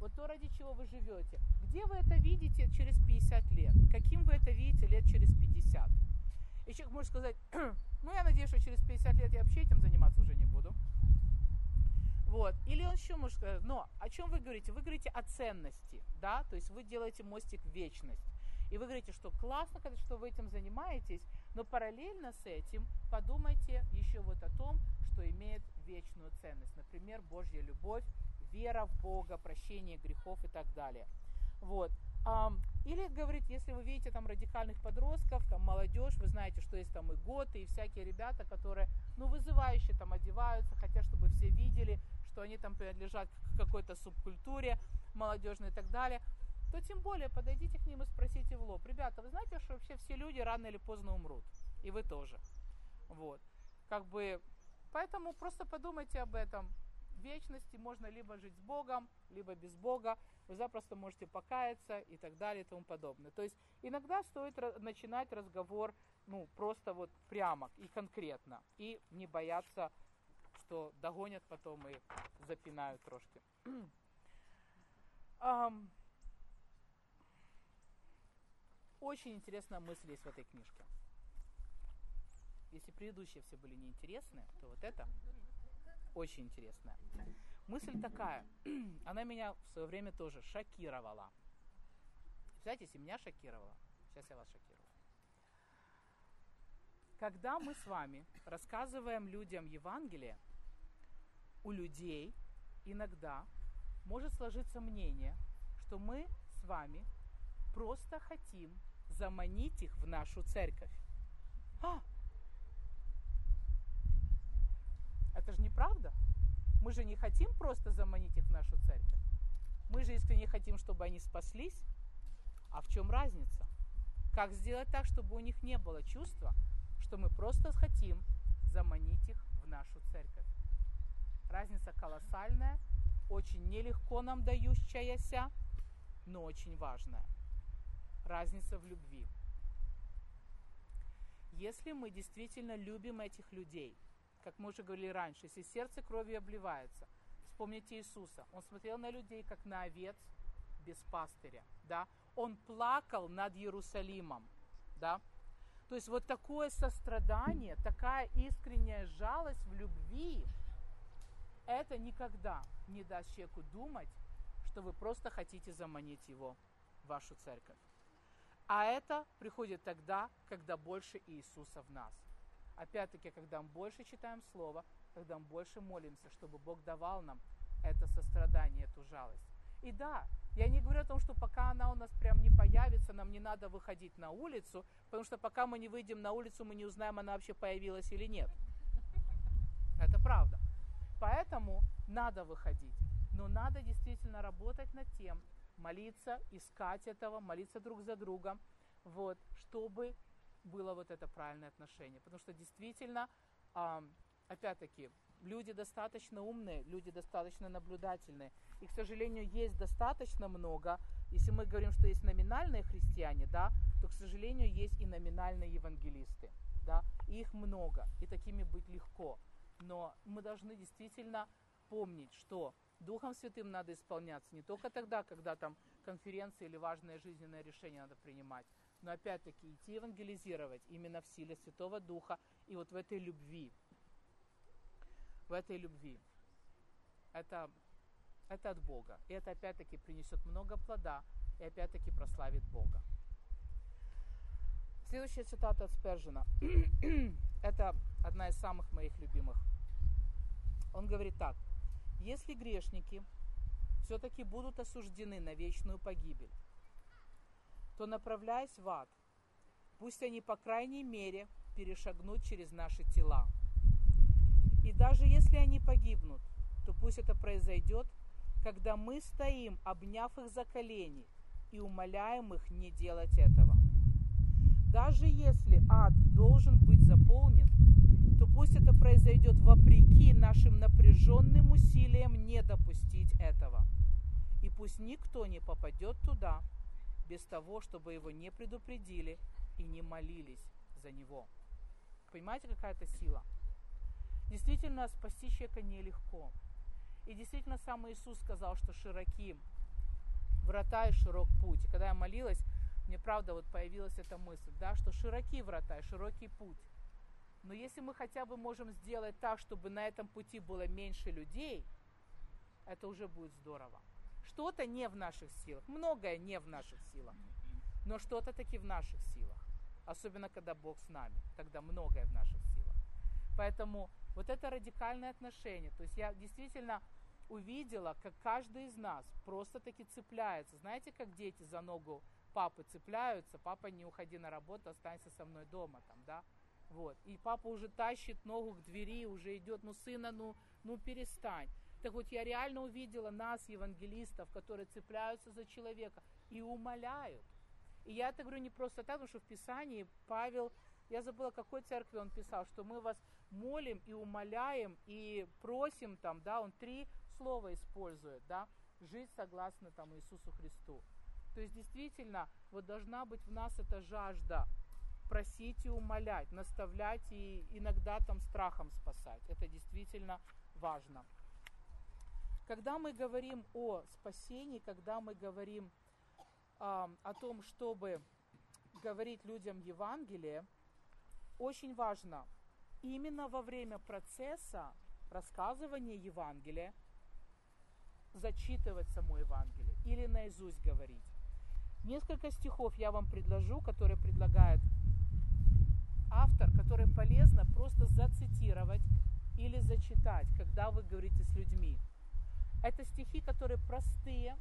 вот то, ради чего вы живете, где вы это видите через 50 лет? Каким вы это видите лет через 50? И человек может сказать, *clears throat* ну я надеюсь, что через 50 лет я вообще этим заниматься уже не буду. Вот. Или он еще может сказать, но о чем вы говорите? Вы говорите о ценности, да, то есть вы делаете мостик в вечность. И вы говорите, что классно, что вы этим занимаетесь, но параллельно с этим подумайте еще вот о том, что имеет вечную ценность. Например, Божья любовь, вера в Бога, прощение грехов и так далее. Вот. Или говорить, если вы видите там радикальных подростков, там молодежь, вы знаете, что есть там и готы, и всякие ребята, которые, ну, вызывающе там одеваются, хотят, чтобы все видели, что они там принадлежат к какой-то субкультуре молодежной и так далее, то тем более подойдите к ним и спросите в лоб, ребята, вы знаете, что вообще все люди рано или поздно умрут, и вы тоже. Вот. Как бы, поэтому просто подумайте об этом, вечности можно либо жить с Богом, либо без Бога. Вы запросто можете покаяться и так далее и тому подобное. То есть иногда стоит начинать разговор ну, просто вот прямо и конкретно. И не бояться, что догонят потом и запинают трошки. *clears throat* очень интересная мысль есть в этой книжке. Если предыдущие все были неинтересные, то вот это очень интересная. Мысль такая, *clears throat* она меня в свое время тоже шокировала. Знаете, если меня шокировала, сейчас я вас шокирую. Когда мы с вами рассказываем людям Евангелие, у людей иногда может сложиться мнение, что мы с вами просто хотим заманить их в нашу церковь. А, Это же неправда. Мы же не хотим просто заманить их в нашу церковь. Мы же искренне хотим, чтобы они спаслись. А в чем разница? Как сделать так, чтобы у них не было чувства, что мы просто хотим заманить их в нашу церковь? Разница колоссальная, очень нелегко нам дающаяся, но очень важная. Разница в любви. Если мы действительно любим этих людей – как мы уже говорили раньше, если сердце кровью обливается, вспомните Иисуса. Он смотрел на людей, как на овец без пастыря, да. Он плакал над Иерусалимом, да. То есть вот такое сострадание, такая искренняя жалость в любви, это никогда не даст человеку думать, что вы просто хотите заманить его в вашу церковь. А это приходит тогда, когда больше Иисуса в нас. Опять-таки, когда мы больше читаем Слово, когда мы больше молимся, чтобы Бог давал нам это сострадание, эту жалость. И да, я не говорю о том, что пока она у нас прям не появится, нам не надо выходить на улицу, потому что пока мы не выйдем на улицу, мы не узнаем, она вообще появилась или нет. Это правда. Поэтому надо выходить. Но надо действительно работать над тем, молиться, искать этого, молиться друг за другом, вот, чтобы было вот это правильное отношение. Потому что действительно, опять-таки, люди достаточно умные, люди достаточно наблюдательные. И, к сожалению, есть достаточно много, если мы говорим, что есть номинальные христиане, да, то, к сожалению, есть и номинальные евангелисты. Да, и их много, и такими быть легко. Но мы должны действительно помнить, что Духом Святым надо исполняться не только тогда, когда там конференции или важное жизненное решение надо принимать, но опять-таки идти евангелизировать именно в силе Святого Духа и вот в этой любви. В этой любви. Это, это от Бога. И это опять-таки принесет много плода и опять-таки прославит Бога. Следующая цитата от Спержина. *clears throat* это одна из самых моих любимых. Он говорит так. Если грешники все-таки будут осуждены на вечную погибель, то направляясь в ад, пусть они по крайней мере перешагнут через наши тела. И даже если они погибнут, то пусть это произойдет, когда мы стоим, обняв их за колени, и умоляем их не делать этого. Даже если ад должен быть заполнен, то пусть это произойдет вопреки нашим напряженным усилиям не допустить этого. И пусть никто не попадет туда, без того, чтобы его не предупредили и не молились за него. Понимаете, какая это сила? Действительно, спасти человека нелегко. И действительно, сам Иисус сказал, что широки врата и широк путь. И когда я молилась, мне правда вот появилась эта мысль, да, что широки врата и широкий путь. Но если мы хотя бы можем сделать так, чтобы на этом пути было меньше людей, это уже будет здорово. Что-то не в наших силах, многое не в наших силах, но что-то таки в наших силах. Особенно, когда Бог с нами, тогда многое в наших силах. Поэтому вот это радикальное отношение, то есть я действительно увидела, как каждый из нас просто-таки цепляется. Знаете, как дети за ногу папы цепляются, папа, не уходи на работу, останься со мной дома, там, да, вот. И папа уже тащит ногу к двери, уже идет, ну, сына, ну, ну, перестань. Так вот, я реально увидела нас, евангелистов, которые цепляются за человека и умоляют. И я это говорю не просто так, потому что в Писании Павел, я забыла, какой церкви он писал, что мы вас молим и умоляем и просим там, да, он три слова использует, да, жить согласно там Иисусу Христу. То есть действительно, вот должна быть в нас эта жажда просить и умолять, наставлять и иногда там страхом спасать. Это действительно важно. Когда мы говорим о спасении, когда мы говорим э, о том, чтобы говорить людям Евангелие, очень важно именно во время процесса рассказывания Евангелия зачитывать само Евангелие или наизусть говорить. Несколько стихов я вам предложу, которые предлагает автор, которые полезно просто зацитировать или зачитать, когда вы говорите с людьми. Это стихи, которые простые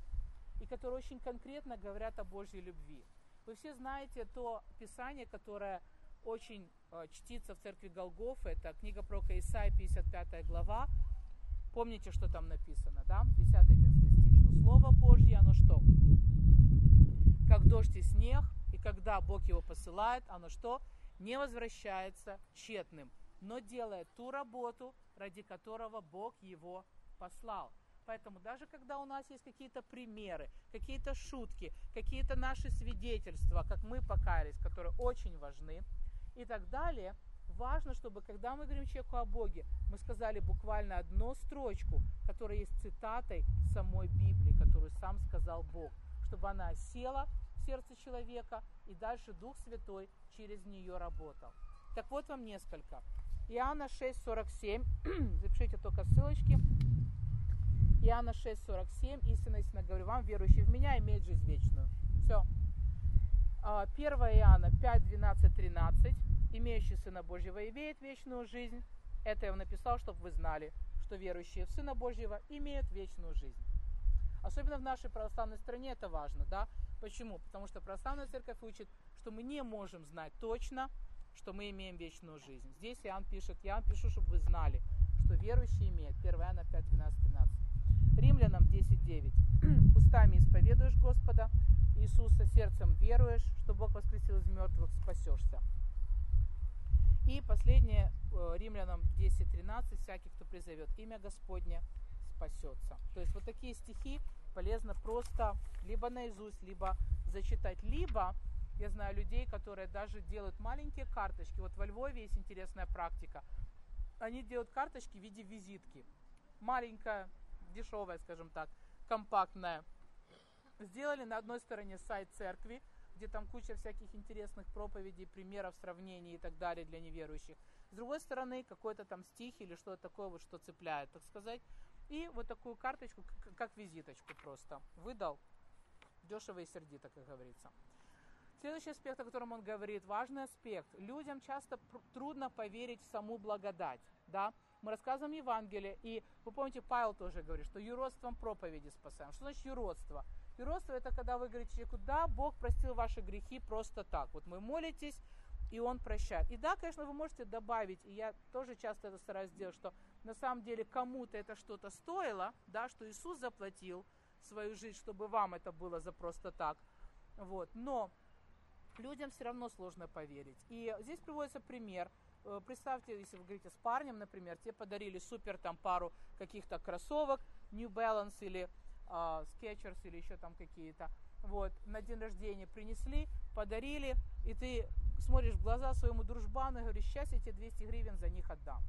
и которые очень конкретно говорят о Божьей любви. Вы все знаете то писание, которое очень э, чтится в церкви Голгофа. Это книга про Исаия, 55 глава. Помните, что там написано, да? 10-11 стих, что Слово Божье, оно что? Как дождь и снег, и когда Бог его посылает, оно что? Не возвращается тщетным, но делает ту работу, ради которого Бог его послал. Поэтому даже когда у нас есть какие-то примеры, какие-то шутки, какие-то наши свидетельства, как мы покаялись, которые очень важны и так далее – важно, чтобы когда мы говорим человеку о Боге, мы сказали буквально одну строчку, которая есть цитатой самой Библии, которую сам сказал Бог, чтобы она села в сердце человека, и дальше Дух Святой через нее работал. Так вот вам несколько. Иоанна 6,47, *clears throat* запишите только ссылочки. Иоанна 6,47, истинно, истинно говорю вам, верующий в меня имеет жизнь вечную. Все. 1 а, Иоанна 5, 12, 13 имеющий Сына Божьего имеет вечную жизнь. Это я вам написал, чтобы вы знали, что верующие в Сына Божьего имеют вечную жизнь. Особенно в нашей православной стране это важно, да? Почему? Потому что православная церковь учит, что мы не можем знать точно, что мы имеем вечную жизнь. Здесь Иоанн пишет, я вам пишу, чтобы вы знали, что верующие имеют. 1 Иоанна 5, 12, 13. Римлянам 10, 9. Устами исповедуешь Господа Иисуса, сердцем веруешь, что Бог воскресил из мертвых, спасешься. И последнее, э, Римлянам 10.13, всякий, кто призовет имя Господне, спасется. То есть вот такие стихи полезно просто либо наизусть, либо зачитать, либо я знаю людей, которые даже делают маленькие карточки. Вот во Львове есть интересная практика. Они делают карточки в виде визитки. Маленькая, дешевая, скажем так, компактная. Сделали на одной стороне сайт церкви, где там куча всяких интересных проповедей, примеров, сравнений и так далее для неверующих. С другой стороны, какой-то там стих или что-то такое, вот, что цепляет, так сказать. И вот такую карточку, как визиточку просто, выдал. Дешево и сердито, как говорится. Следующий аспект, о котором он говорит, важный аспект. Людям часто трудно поверить в саму благодать. Да? Мы рассказываем Евангелие, и вы помните, Павел тоже говорит, что юродством проповеди спасаем. Что значит юродство? Юродство это когда вы говорите человеку, да, Бог простил ваши грехи просто так. Вот вы молитесь, и Он прощает. И да, конечно, вы можете добавить, и я тоже часто это стараюсь сделать, что на самом деле кому-то это что-то стоило, да, что Иисус заплатил свою жизнь, чтобы вам это было за просто так. Вот. Но людям все равно сложно поверить. И здесь приводится пример. Э, представьте, если вы говорите с парнем, например, тебе подарили супер там пару каких-то кроссовок, New Balance или э, Skechers или еще там какие-то. вот, на день рождения принесли, подарили, и ты смотришь в глаза своему дружбану и говоришь, сейчас я тебе 200 гривен за них отдам.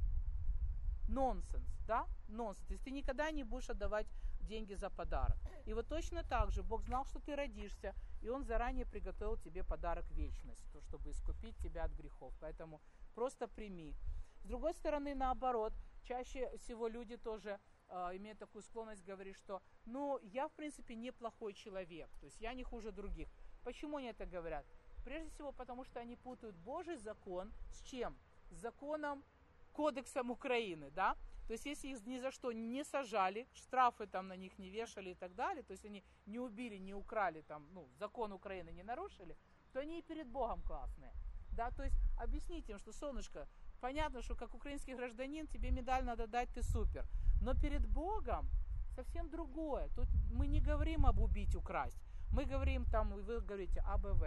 Нонсенс, да? Нонсенс. То есть ты никогда не будешь отдавать деньги за подарок. И вот точно так же Бог знал, что ты родишься, и Он заранее приготовил тебе подарок вечность, то, чтобы искупить тебя от грехов. Поэтому просто прими. С другой стороны, наоборот, чаще всего люди тоже э, имеют такую склонность говорить, что ну, я в принципе неплохой человек, то есть я не хуже других. Почему они это говорят? Прежде всего, потому что они путают Божий закон с чем? С законом, кодексом Украины, да? То есть если их ни за что не сажали, штрафы там на них не вешали и так далее, то есть они не убили, не украли там, ну, закон Украины не нарушили, то они и перед Богом классные. Да, то есть объясните им, что, солнышко, понятно, что как украинский гражданин тебе медаль надо дать, ты супер. Но перед Богом совсем другое. Тут мы не говорим об убить, украсть. Мы говорим там, вы говорите АБВ.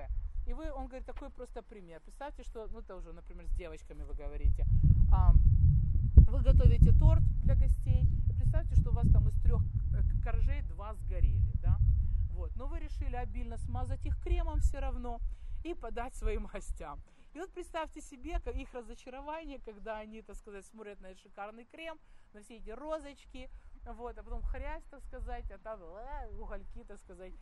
И вы, он говорит, такой просто пример. Представьте, что, ну это уже, например, с девочками вы говорите. А, вы готовите торт для гостей. И представьте, что у вас там из трех коржей два сгорели, да? Вот. Но вы решили обильно смазать их кремом все равно и подать своим гостям. И вот представьте себе их разочарование, когда они, так сказать, смотрят на этот шикарный крем, на все эти розочки, вот, а потом хрясь, так сказать, а там э, угольки, так сказать,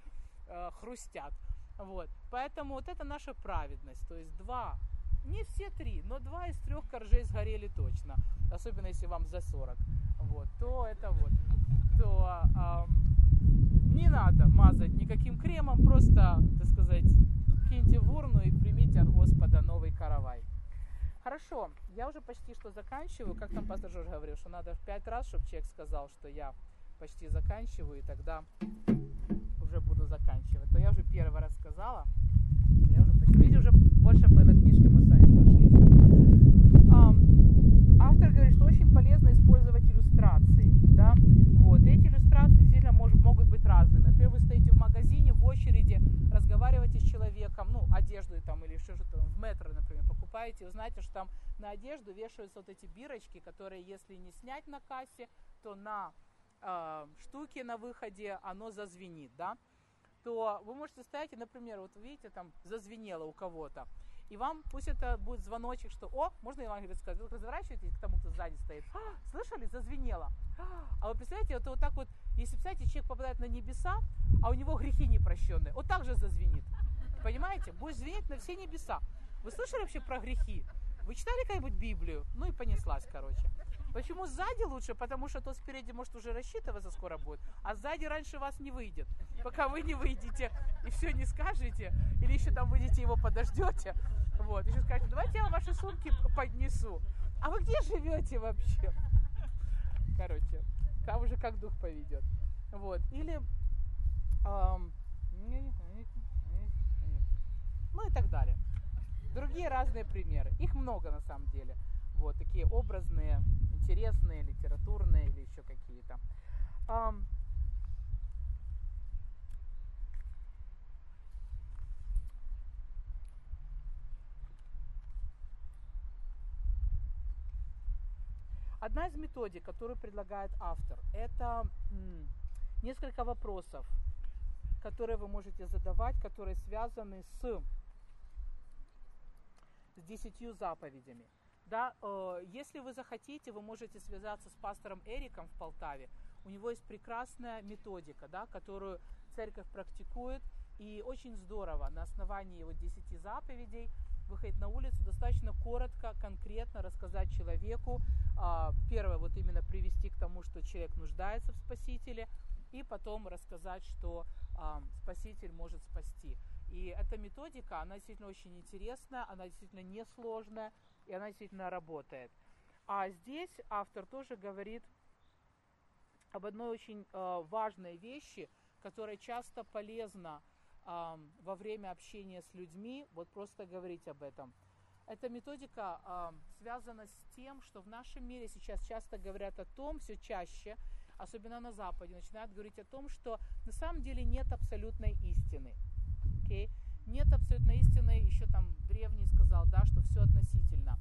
э, хрустят. Вот. Поэтому вот это наша праведность. То есть два, не все три, но два из трех коржей сгорели точно. Особенно если вам за 40. Вот. То это вот. То эм, не надо мазать никаким кремом. Просто, так сказать, киньте в урну и примите от Господа новый каравай. Хорошо, я уже почти что заканчиваю. Как там пастор Жорж говорил, что надо пять раз, чтобы человек сказал, что я почти заканчиваю, и тогда уже буду заканчивать. То я уже первый раз сказала. Я уже почти, видите, уже больше половины книжки мы с вами автор говорит, что очень полезно использовать иллюстрации. Да? Вот. Эти иллюстрации действительно может, могут быть разными. Например, вы стоите в магазине, в очереди, разговариваете с человеком, ну, одежду там или что-то в метро, например, покупаете, вы знаете, что там на одежду вешаются вот эти бирочки, которые, если не снять на кассе, то на э, штуке на выходе оно зазвенит, да, то вы можете стоять и, например, вот видите, там зазвенело у кого-то, и вам пусть это будет звоночек, что «О, можно Евангелие сказать?» Вы разворачиваетесь к тому, кто сзади стоит. А, слышали? Зазвенело. А вы представляете, это вот так вот, если, представляете, человек попадает на небеса, а у него грехи непрощенные, вот так же зазвенит. Понимаете? Будет звенеть на все небеса. Вы слышали вообще про грехи? Вы читали какую-нибудь Библию? Ну и понеслась, короче. Почему сзади лучше? Потому что тот спереди может уже рассчитываться скоро будет, а сзади раньше вас не выйдет. Пока вы не выйдете и все не скажете, или еще там выйдете его подождете, вот, еще скажете, давайте я вам ваши сумки поднесу. А вы где живете вообще? Короче, там уже как дух поведет. Вот, или ну и так далее. Другие разные примеры. Их много на самом деле. Вот такие образные, интересные, литературные или еще какие-то. Одна из методик, которую предлагает автор, это несколько вопросов, которые вы можете задавать, которые связаны с, с десятью заповедями. Да, э, если вы захотите, вы можете связаться с пастором Эриком в Полтаве. У него есть прекрасная методика, да, которую церковь практикует. И очень здорово на основании вот 10 заповедей выходить на улицу, достаточно коротко, конкретно рассказать человеку. Э, первое, вот именно привести к тому, что человек нуждается в Спасителе, и потом рассказать, что э, Спаситель может спасти. И эта методика, она действительно очень интересная, она действительно несложная, и она действительно работает. А здесь автор тоже говорит об одной очень э, важной вещи, которая часто полезна э, во время общения с людьми, вот просто говорить об этом. Эта методика э, связана с тем, что в нашем мире сейчас часто говорят о том, все чаще, особенно на Западе, начинают говорить о том, что на самом деле нет абсолютной истины. Okay? Нет абсолютной истины, еще там древний сказал, да, что все относительно.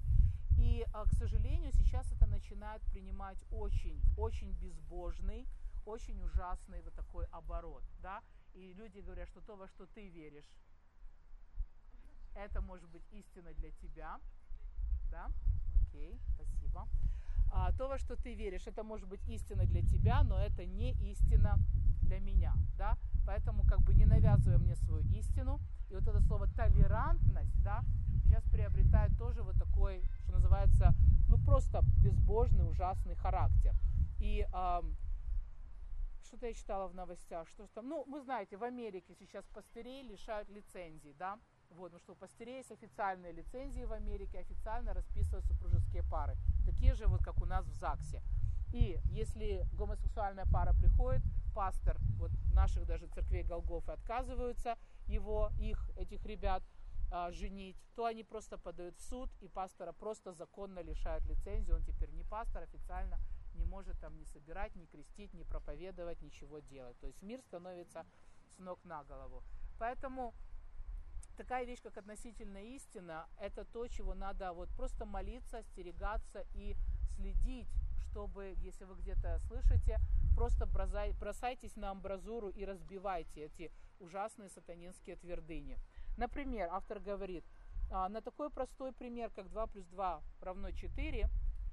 И, а, к сожалению, сейчас это начинает принимать очень, очень безбожный, очень ужасный вот такой оборот, да. И люди говорят, что то, во что ты веришь, это может быть истина для тебя. Да? Окей, спасибо. А, то, во что ты веришь, это может быть истина для тебя, но это не истина для меня. Да? Поэтому как бы не навязывай мне свою истину. И вот это слово толерантность, да, сейчас приобретает тоже вот такой, что называется, ну просто безбожный, ужасный характер. И э, что-то я читала в новостях, что там, ну, вы знаете, в Америке сейчас пастырей лишают лицензий, да, вот, ну что, у пастырей есть официальные лицензии в Америке, официально расписывают супружеские пары, такие же вот, как у нас в ЗАГСе. И если гомосексуальная пара приходит, пастор, вот наших даже церквей Голгофы отказываются его, их, этих ребят, а, женить, то они просто подают в суд, и пастора просто законно лишают лицензии, он теперь не пастор, официально не может там не собирать, не крестить, не проповедовать, ничего делать. То есть мир становится с ног на голову. Поэтому такая вещь, как относительная истина, это то, чего надо вот просто молиться, остерегаться и следить, чтобы, если вы где-то слышите, просто бросайтесь на амбразуру и разбивайте эти ужасные сатанинские твердыни. Например, автор говорит, «А, на такой простой пример, как 2 плюс 2 равно 4,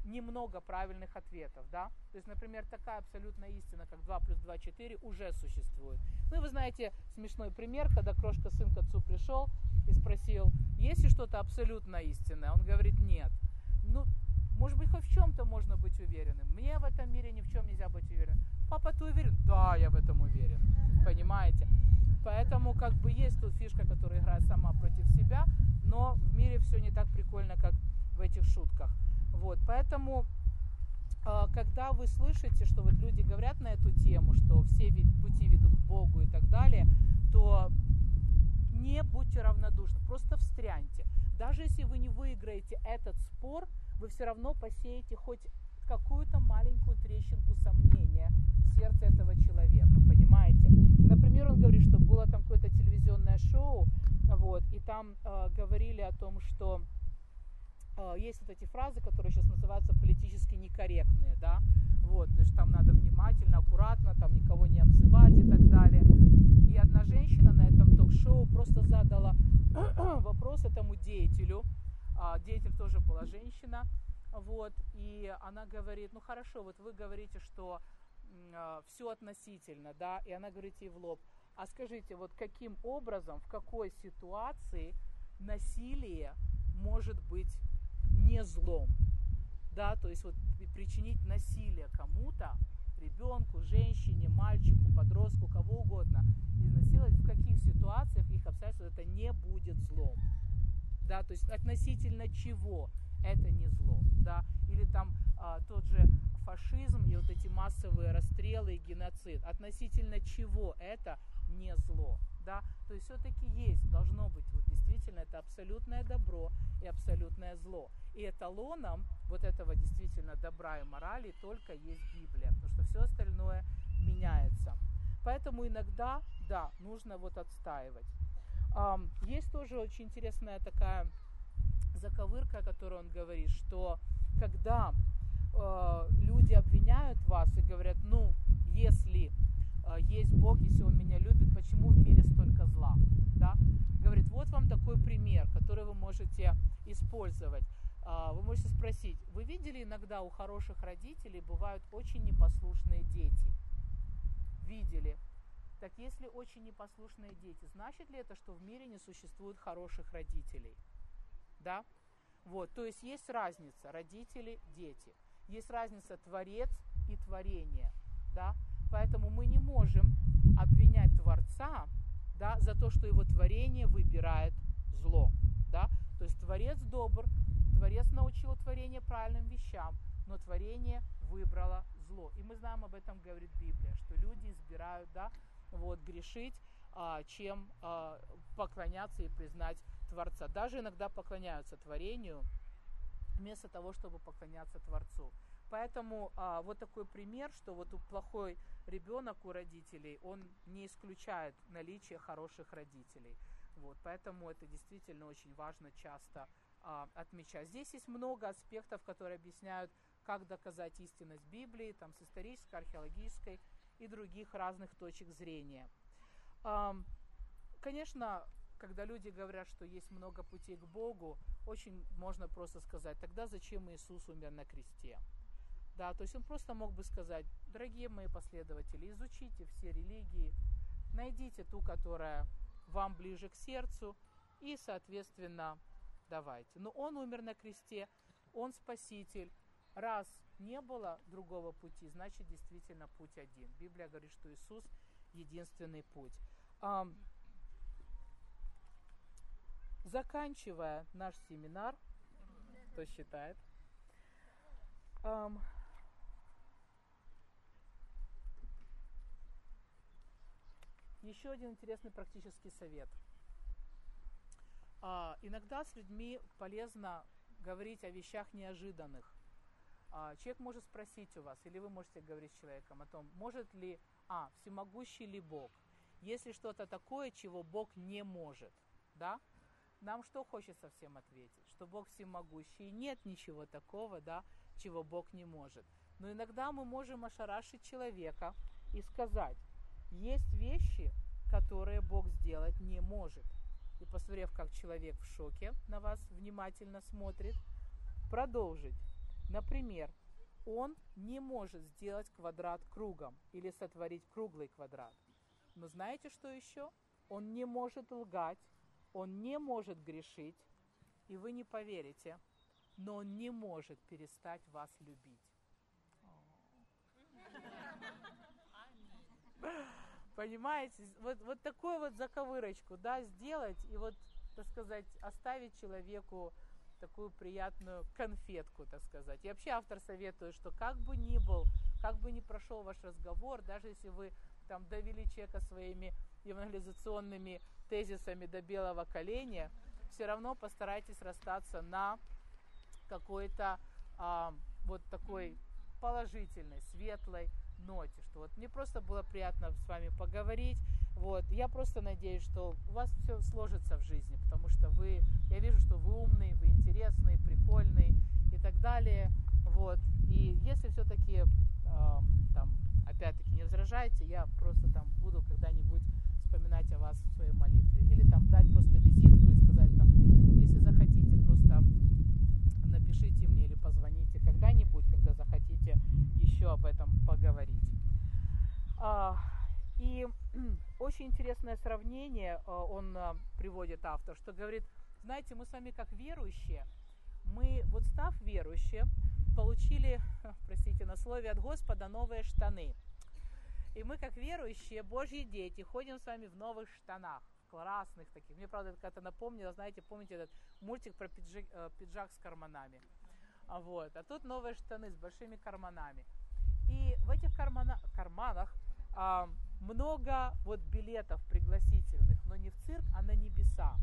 немного правильных ответов, да? То есть, например, такая абсолютная истина, как 2 плюс 2, 4, уже существует. Ну и вы знаете смешной пример, когда крошка сын к отцу пришел и спросил, есть ли что-то абсолютно истинное? Он говорит, нет. Ну, может быть, хоть в чем-то можно быть уверенным. Мне в этом мире ни в чем нельзя быть уверенным. Папа, ты уверен? Да, я в этом уверен. Понимаете? Поэтому как бы есть тут фишка, которая играет сама против себя, но в мире все не так прикольно, как в этих шутках. Вот, поэтому а, когда вы слышите, что вот люди говорят на эту тему, что все пути ведут к Богу и так далее, то не будьте равнодушны, просто встряньте. Даже если вы не выиграете этот спор, вы все равно посеете хоть какую-то маленькую трещинку сомнения в сердце этого человека, понимаете? Например, он говорит, что было там какое-то телевизионное шоу, вот, и там э, говорили о том, что есть вот эти фразы, которые сейчас называются политически некорректные, да, вот, то есть там надо внимательно, аккуратно, там никого не обзывать и так далее. И одна женщина на этом ток-шоу просто задала *clears throat* вопрос этому деятелю, э, деятель тоже была женщина, вот, и она говорит, ну хорошо, вот вы говорите, что э, а, все относительно, да, и она говорит ей в лоб, а скажите, вот каким образом, в какой ситуации насилие может быть не злом, да, то есть вот причинить насилие кому-то, ребенку, женщине, мальчику, подростку, кого угодно, изнасиловать, в каких ситуациях, их обстоятельствах это не будет злом, да, то есть относительно чего это не зло, да, или там а, тот же фашизм и вот эти массовые расстрелы и геноцид, относительно чего это не зло, да, то есть все-таки есть, должно быть, вот действительно это абсолютное добро и абсолютное зло, и эталоном вот этого действительно добра и морали только есть Библия, потому что все остальное меняется. Поэтому иногда, да, нужно вот отстаивать. Есть тоже очень интересная такая заковырка, которую он говорит, что когда э, люди обвиняют вас и говорят, ну, если э, есть Бог, если Он меня любит, почему в мире столько зла? Да? Говорит, вот вам такой пример, который вы можете использовать. Э, вы можете спросить, вы видели иногда у хороших родителей бывают очень непослушные дети? Видели. Так если очень непослушные дети, значит ли это, что в мире не существует хороших родителей? Да, вот, то есть есть разница родители, дети, есть разница творец и творение, да, поэтому мы не можем обвинять Творца, да, за то, что его творение выбирает зло, да, то есть Творец добр, Творец научил творение правильным вещам, но творение выбрало зло. И мы знаем об этом говорит Библия, что люди избирают, да, вот, грешить, а, чем а, поклоняться и признать Творца. Даже иногда поклоняются творению, вместо того, чтобы поклоняться Творцу. Поэтому а, вот такой пример, что вот у плохой ребенок у родителей, он не исключает наличие хороших родителей. Вот, поэтому это действительно очень важно часто а, отмечать. Здесь есть много аспектов, которые объясняют, как доказать истинность Библии, там, с исторической, археологической и других разных точек зрения. Конечно, когда люди говорят, что есть много путей к Богу, очень можно просто сказать, тогда зачем Иисус умер на кресте? Да, то есть он просто мог бы сказать, дорогие мои последователи, изучите все религии, найдите ту, которая вам ближе к сердцу, и, соответственно, давайте. Но он умер на кресте, он спаситель. Раз не было другого пути, значит, действительно путь один. Библия говорит, что Иисус единственный путь. Заканчивая наш семинар, кто считает, Еще один интересный практический совет. А, иногда с людьми полезно говорить о вещах неожиданных. А, человек может спросить у вас, или вы можете говорить с человеком о том, может ли, а, всемогущий ли Бог, если что-то такое, чего Бог не может, да? Нам что хочется всем ответить? Что Бог всемогущий, нет ничего такого, да, чего Бог не может. Но иногда мы можем ошарашить человека и сказать, есть вещи, которые Бог сделать не может. И посмотрев, как человек в шоке на вас внимательно смотрит, продолжить. Например, он не может сделать квадрат кругом или сотворить круглый квадрат. Но знаете, что еще? Он не может лгать, он не может грешить, и вы не поверите, но он не может перестать вас любить. Понимаете? Вот, вот такую вот заковырочку, да, сделать и вот, так сказать, оставить человеку такую приятную конфетку, так сказать. И вообще автор советует, что как бы ни был, как бы ни прошел ваш разговор, даже если вы там довели человека своими евангелизационными тезисами до белого коленя, все равно постарайтесь расстаться на какой-то а, вот такой положительной, светлой ноте, что вот мне просто было приятно с вами поговорить. Вот, я просто надеюсь, что у вас все сложится в жизни, потому что вы, я вижу, что вы умный, вы интересный, прикольный и так далее. Вот, и если все-таки э, там, опять-таки, не возражаете, я просто там буду когда-нибудь вспоминать о вас в своей молитве. Или там дать просто визитку и сказать там, если захотите, просто напишите мне или позвоните когда-нибудь, когда захотите еще об этом поговорить. А, и *clears throat* очень интересное сравнение а, он а, приводит автор, что говорит, знаете, мы с вами как верующие, мы вот став верующие, получили, *laughs* простите на слове, от Господа новые штаны. И мы как верующие, Божьи дети, ходим с вами в новых штанах классных таких. Мне, правда, это напомнило, знаете, помните этот мультик про пиджак, э, пиджак с карманами? А, вот. а тут новые штаны с большими карманами. И в этих кармана, карманах а, много вот билетов пригласительных, но не в цирк, а на небеса.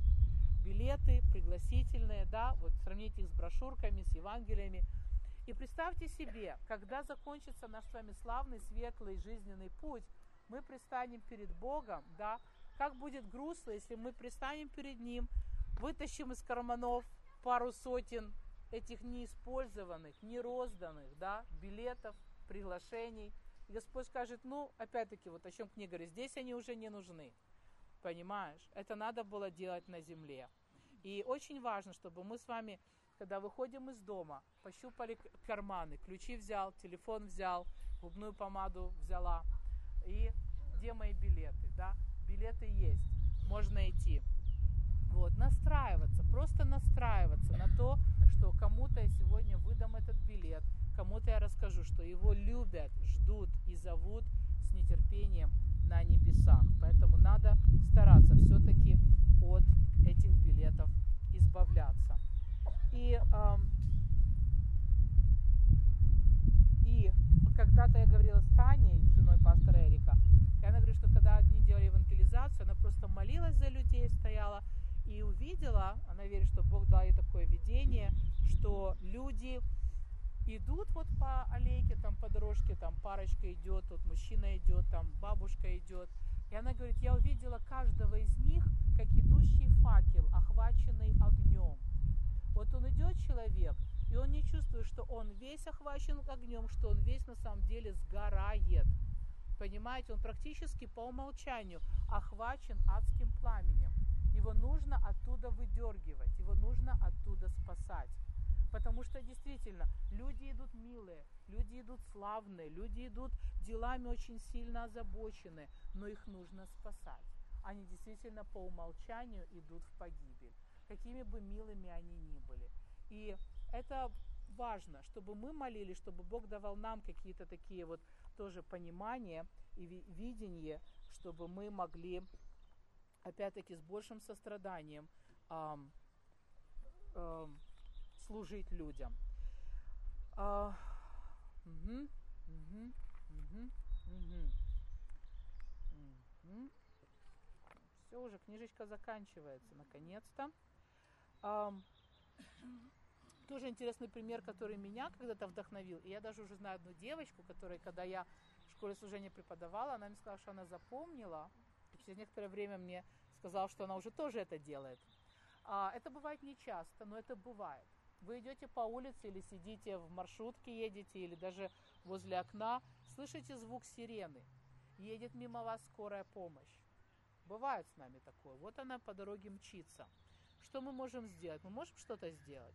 Билеты пригласительные, да, вот сравните их с брошюрками, с Евангелиями. И представьте себе, когда закончится наш с вами славный, светлый, жизненный путь, мы пристанем перед Богом, да, как будет грустно, если мы пристанем перед Ним, вытащим из карманов пару сотен этих неиспользованных, нерозданных да, билетов, приглашений. И Господь скажет, ну, опять-таки, вот о чем книга говорит, здесь они уже не нужны. Понимаешь? Это надо было делать на земле. И очень важно, чтобы мы с вами, когда выходим из дома, пощупали карманы, ключи взял, телефон взял, губную помаду взяла. И где мои билеты, да? билеты есть, можно идти. Вот, настраиваться, просто настраиваться на то, что кому-то я сегодня выдам этот билет, кому-то я расскажу, что его любят, ждут и зовут с нетерпением на небесах. Поэтому надо стараться все-таки от этих билетов избавляться. И, эм, и когда-то я говорила с Таней, женой пастора Эрика, и она говорит, что когда одни делали евангелизацию, она просто молилась за людей, стояла и увидела, она верит, что Бог дал ей такое видение, что люди идут вот по аллейке, там по дорожке, там парочка идет, тут мужчина идет, там бабушка идет. И она говорит, я увидела каждого из них, как идущий факел, охваченный огнем. Вот он идет человек, и он не чувствует, что он весь охвачен огнем, что он весь на самом деле сгорает. Понимаете, он практически по умолчанию охвачен адским пламенем. Его нужно оттуда выдергивать, его нужно оттуда спасать. Потому что действительно люди идут милые, люди идут славные, люди идут делами очень сильно озабочены, но их нужно спасать. Они действительно по умолчанию идут в погибель, какими бы милыми они ни были. И это важно, чтобы мы молились, чтобы Бог давал нам какие-то такие вот тоже понимания и видения, чтобы мы могли, опять-таки, с большим состраданием эм, эм, служить людям. Угу, угу, угу, угу. Угу. Все, уже книжечка заканчивается, наконец-то. Тоже интересный пример, который меня когда-то вдохновил. И я даже уже знаю одну девочку, которая, когда я в школе служения преподавала, она мне сказала, что она запомнила. И через некоторое время мне сказала, что она уже тоже это делает. А, это бывает нечасто, но это бывает. Вы идете по улице или сидите в маршрутке, едете, или даже возле окна, слышите звук сирены. Едет мимо вас скорая помощь. Бывает с нами такое. Вот она по дороге мчится. Что мы можем сделать? Мы можем что-то сделать.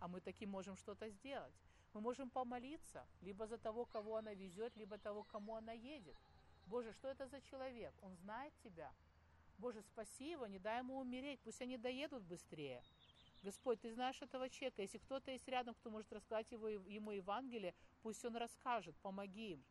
А мы таки можем что-то сделать. Мы можем помолиться либо за того, кого она везет, либо того, кому она едет. Боже, что это за человек? Он знает тебя. Боже, спаси его, не дай ему умереть, пусть они доедут быстрее. Господь, ты знаешь этого человека. Если кто-то есть рядом, кто может рассказать его, ему Евангелие, пусть он расскажет, помоги им.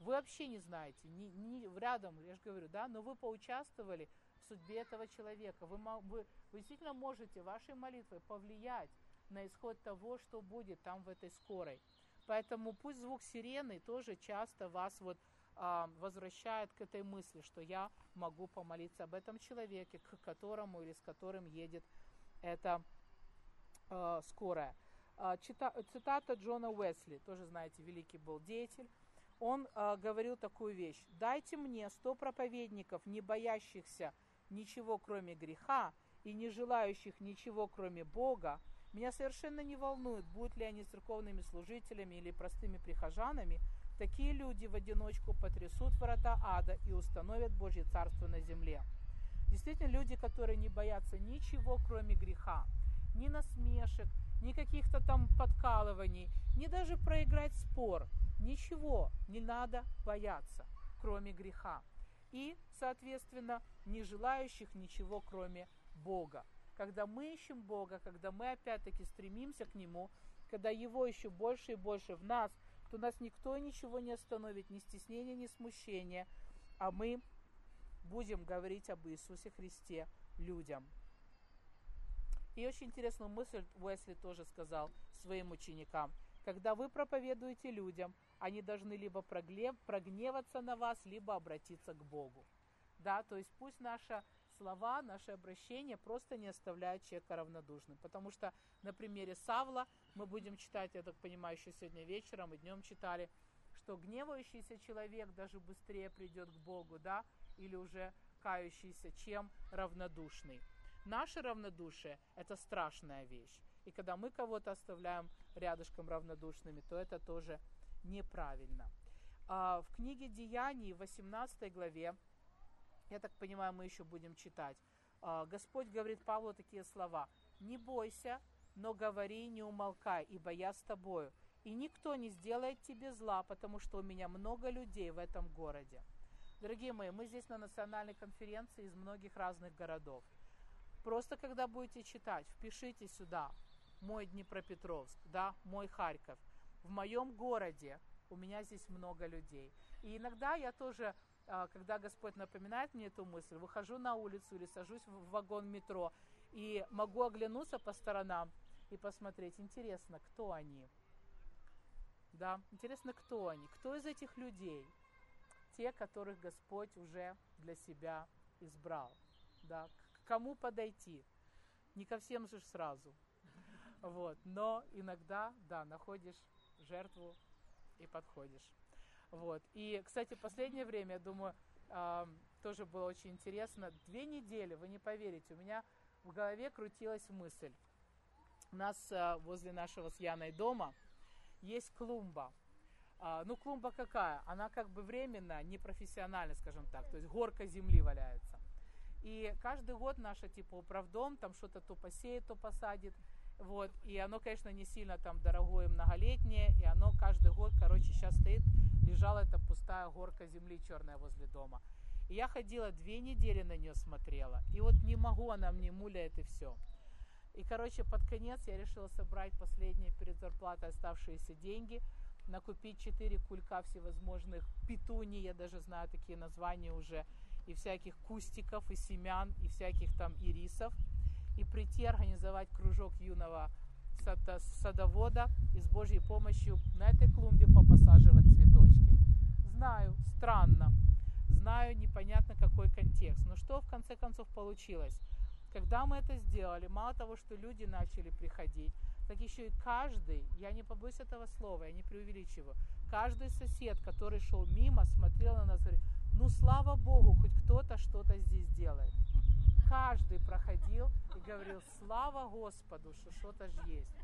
Вы вообще не знаете, не, не рядом, я же говорю, да, но вы поучаствовали судьбе этого человека. Вы, вы, вы действительно можете вашей молитвой повлиять на исход того, что будет там в этой скорой. Поэтому пусть звук сирены тоже часто вас вот а, возвращает к этой мысли, что я могу помолиться об этом человеке, к которому или с которым едет это э, скорая. Э, чита, цитата Джона Уэсли, тоже знаете, великий был деятель. Он э, говорил такую вещь. «Дайте мне сто проповедников, не боящихся ничего, кроме греха, и не желающих ничего, кроме Бога. Меня совершенно не волнует, будут ли они церковными служителями или простыми прихожанами. Такие люди в одиночку потрясут врата ада и установят Божье Царство на земле». Действительно, люди, которые не боятся ничего, кроме греха, ни насмешек, ни каких-то там подкалываний, ни даже проиграть спор, ничего не надо бояться, кроме греха. И, соответственно, не желающих ничего, кроме Бога. Когда мы ищем Бога, когда мы опять-таки стремимся к Нему, когда Его еще больше и больше в нас, то нас никто и ничего не остановит, ни стеснение, ни смущение, а мы будем говорить об Иисусе Христе людям. И очень интересную мысль Уэсли тоже сказал своим ученикам. Когда вы проповедуете людям, они должны либо прогневаться на вас, либо обратиться к Богу. Да, то есть пусть наши слова, наше обращение просто не оставляют человека равнодушным. Потому что на примере Савла мы будем читать, я так понимаю, еще сегодня вечером и днем читали, что гневающийся человек даже быстрее придет к Богу, да, или уже кающийся, чем равнодушный. Наше равнодушие – это страшная вещь. И когда мы кого-то оставляем рядышком равнодушными, то это тоже неправильно. А, в книге Деяний, 18 главе, я так понимаю, мы еще будем читать, а, Господь говорит Павлу такие слова. «Не бойся, но говори, не умолкай, ибо я с тобою. И никто не сделает тебе зла, потому что у меня много людей в этом городе». Дорогие мои, мы здесь на национальной конференции из многих разных городов. Просто когда будете читать, впишите сюда мой Днепропетровск, да, мой Харьков. В моем городе у меня здесь много людей. И иногда я тоже, а, когда Господь напоминает мне эту мысль, выхожу на улицу или сажусь в вагон метро и могу оглянуться по сторонам и посмотреть, интересно, кто они. Да, интересно, кто они, кто из этих людей – те, которых Господь уже для себя избрал. Да, к кому подойти? Не ко всем же сразу. *laughs* Вот. Но иногда, да, находишь жертву и подходишь. Вот. И, кстати, последнее время, я думаю, тоже было очень интересно. Две недели, вы не поверите, у меня в голове крутилась мысль. У нас э, возле нашего с Яной дома есть клумба. А, ну, клумба какая? Она как бы временно, непрофессионально, скажем так. То есть горка земли валяется. И каждый год наша типа управдом там что-то то посеет, то посадит. Вот. И оно, конечно, не сильно там дорогое, многолетнее. И оно каждый год, короче, сейчас стоит, лежала эта пустая горка земли черная возле дома. И я ходила две недели на нее смотрела. И вот не могу, она мне муляет и все. И, короче, под конец я решила собрать последние перед зарплатой оставшиеся деньги, накупить четыре кулька всевозможных петуний, я даже знаю такие названия уже, и всяких кустиков, и семян, и всяких там ирисов, и прийти организовать кружок юного садовода и с Божьей помощью на этой клумбе попосаживать цветочки. Знаю, странно, знаю, непонятно какой контекст. Но что в конце концов получилось? Когда мы это сделали, мало того, что люди начали приходить, так еще и каждый, я не побоюсь этого слова, я не преувеличиваю, каждый сосед, который шел мимо, смотрел на нас и говорит, ну слава Богу, хоть кто-то что-то здесь делает. Каждый проходил и говорил, слава Господу, что что-то же есть.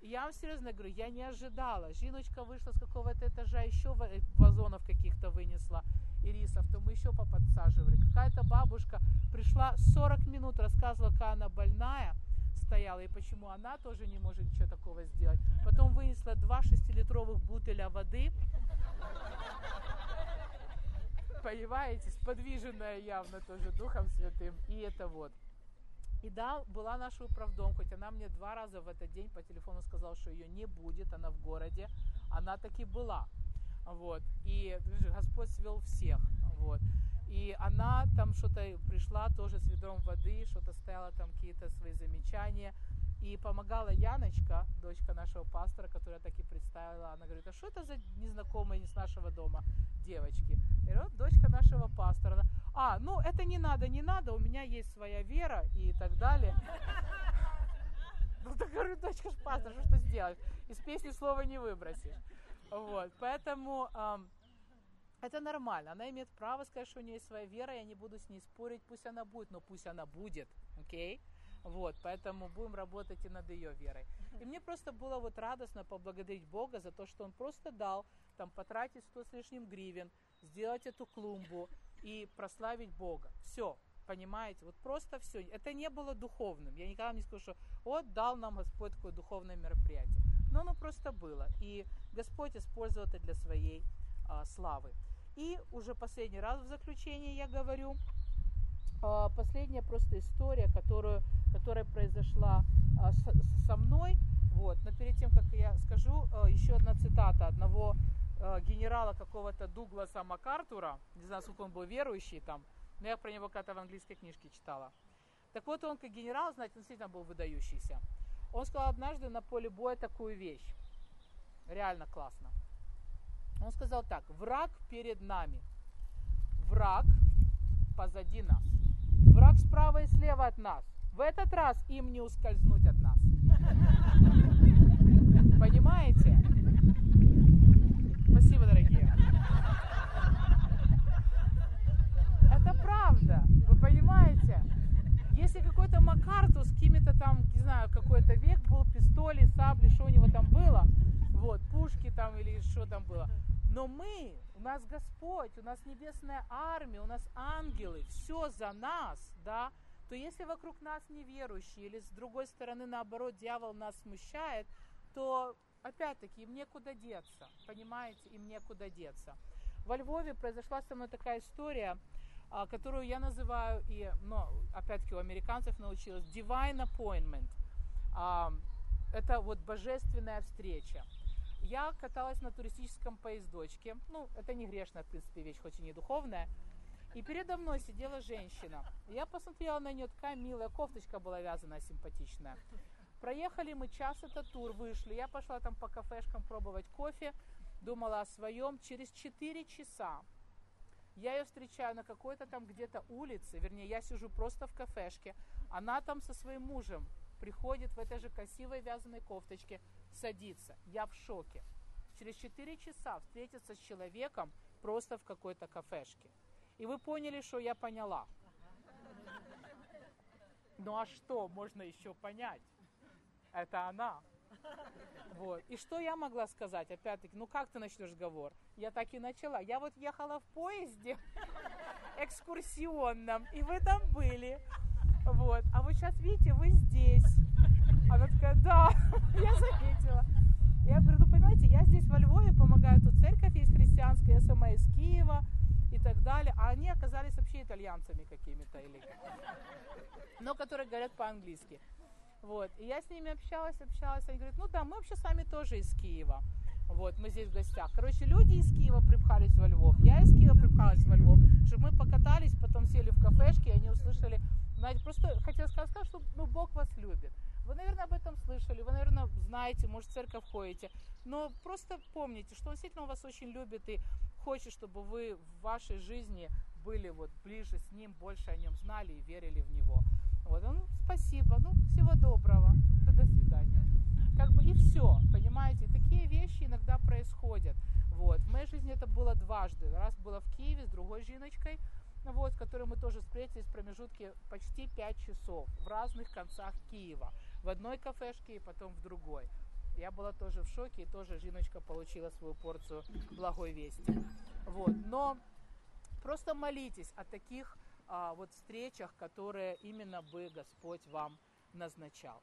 И я вам серьезно говорю, я не ожидала. Жиночка вышла с какого-то этажа, еще вазонов каких-то вынесла ирисов, то мы еще поподсаживали. Какая-то бабушка пришла 40 минут, рассказывала, какая она больная, стояла, и почему она тоже не может ничего такого сделать. Потом вынесла два шестилитровых бутыля воды, понимаете, сподвиженная явно тоже Духом Святым. И это вот. И да, была наша управдом, хоть она мне два раза в этот день по телефону сказала, что ее не будет, она в городе, она таки была. Вот. И Господь свел всех. Вот. И она там что-то пришла тоже с ведром воды, что-то стояла там какие-то свои замечания. И помогала Яночка, дочка нашего пастора, которая так и представила. Она говорит, а что это за незнакомые не с нашего дома девочки? Говорю, вот дочка нашего пастора. А, ну это не надо, не надо, у меня есть своя вера и так далее. *laughs* Ну, так говорю, дочка ж пастор, что сделать? Из песни слова не выбросишь. Вот, поэтому эм, это нормально. Она имеет право сказать, что у нее есть своя вера, я не буду с ней спорить, пусть она будет, но пусть она будет, окей? Okay? Вот, поэтому будем работать и над ее верой. И мне просто было вот радостно поблагодарить Бога за то, что Он просто дал там потратить 100 с лишним гривен, сделать эту клумбу и прославить Бога. Все, понимаете? Вот просто все. Это не было духовным. Я никогда не скажу, что вот дал нам Господь такое духовное мероприятие. Но оно просто было. И Господь использовал это для своей а, славы. И уже последний раз в заключение я говорю, а, последняя просто история, которую, которая произошла а, с, со мной. Вот. Но перед тем, как я скажу, а, еще одна цитата одного генерала какого-то Дугласа Макартура, не знаю, сколько он был верующий там, но я про него когда-то в английской книжке читала. Так вот, он как генерал, знаете, действительно был выдающийся. Он сказал однажды на поле боя такую вещь. Реально классно. Он сказал так, враг перед нами, враг позади нас, враг справа и слева от нас. В этот раз им не ускользнуть от нас. Понимаете? Спасибо, дорогие. Это правда. Вы понимаете? Если какой-то Макарту с какими-то там, не знаю, какой-то век был, пистоли, сабли, что у него там было, вот, пушки там или что там было. Но мы, у нас Господь, у нас небесная армия, у нас ангелы, все за нас, да, то если вокруг нас неверующие или с другой стороны, наоборот, дьявол нас смущает, то опять-таки им некуда деться, понимаете, им некуда деться. Во Львове произошла со мной такая история, а, которую я называю, и, но опять-таки у американцев научилась, divine appointment. А, это вот божественная встреча. Я каталась на туристическом поездочке. Ну, это не грешная, в принципе, вещь, хоть и не духовная. И передо мной сидела женщина. Я посмотрела на нее, такая милая кофточка была вязаная, симпатичная. Проехали мы час этот тур, вышли. Я пошла там по кафешкам пробовать кофе, думала о своем. Через 4 часа я ее встречаю на какой-то там где-то улице, вернее, я сижу просто в кафешке. Она там со своим мужем приходит в этой же красивой вязаной кофточке, садится. Я в шоке. Через 4 часа встретиться с человеком просто в какой-то кафешке. И вы поняли, что я поняла. Ну а что можно еще понять? Это она. Вот. И что я могла сказать? Опять-таки, ну как ты начнешь разговор? Я так и начала. Я вот ехала в поезде *laughs* экскурсионном, и вы там были. Вот. А вот сейчас, видите, вы здесь. Она такая, да, *laughs* я заметила. Я говорю, ну понимаете, я здесь во Львове помогаю, тут церковь есть христианская, сама из Киева и так далее. А они оказались вообще итальянцами какими-то или но которые говорят по-английски. Вот. И я с ними общалась, общалась. Они говорят, ну да, мы вообще с вами тоже из Киева. Вот, мы здесь в гостях. Короче, люди из Киева припхались во Львов. Я из Киева припхалась во Львов. Чтобы мы покатались, потом сели в кафешки, и они услышали, знаете, просто хотела сказать, что ну, Бог вас любит. Вы, наверное, об этом слышали, вы, наверное, знаете, может, в церковь ходите. Но просто помните, что Он действительно вас очень любит и хочет, чтобы вы в вашей жизни были вот ближе с Ним, больше о Нем знали и верили в Него. Вот, ну, спасибо, ну, всего доброго, да, до свидания. Как бы и все, понимаете, такие вещи иногда происходят. Вот, в моей жизни это было дважды. Раз было в Киеве с другой Жиночкой, вот, с которой мы тоже встретились в промежутке почти 5 часов в разных концах Киева. В одной кафешке и потом в другой. Я была тоже в шоке, и тоже Жиночка получила свою порцию благой вести. Вот. Но просто молитесь о таких вот встречах, которые именно бы Господь вам назначал.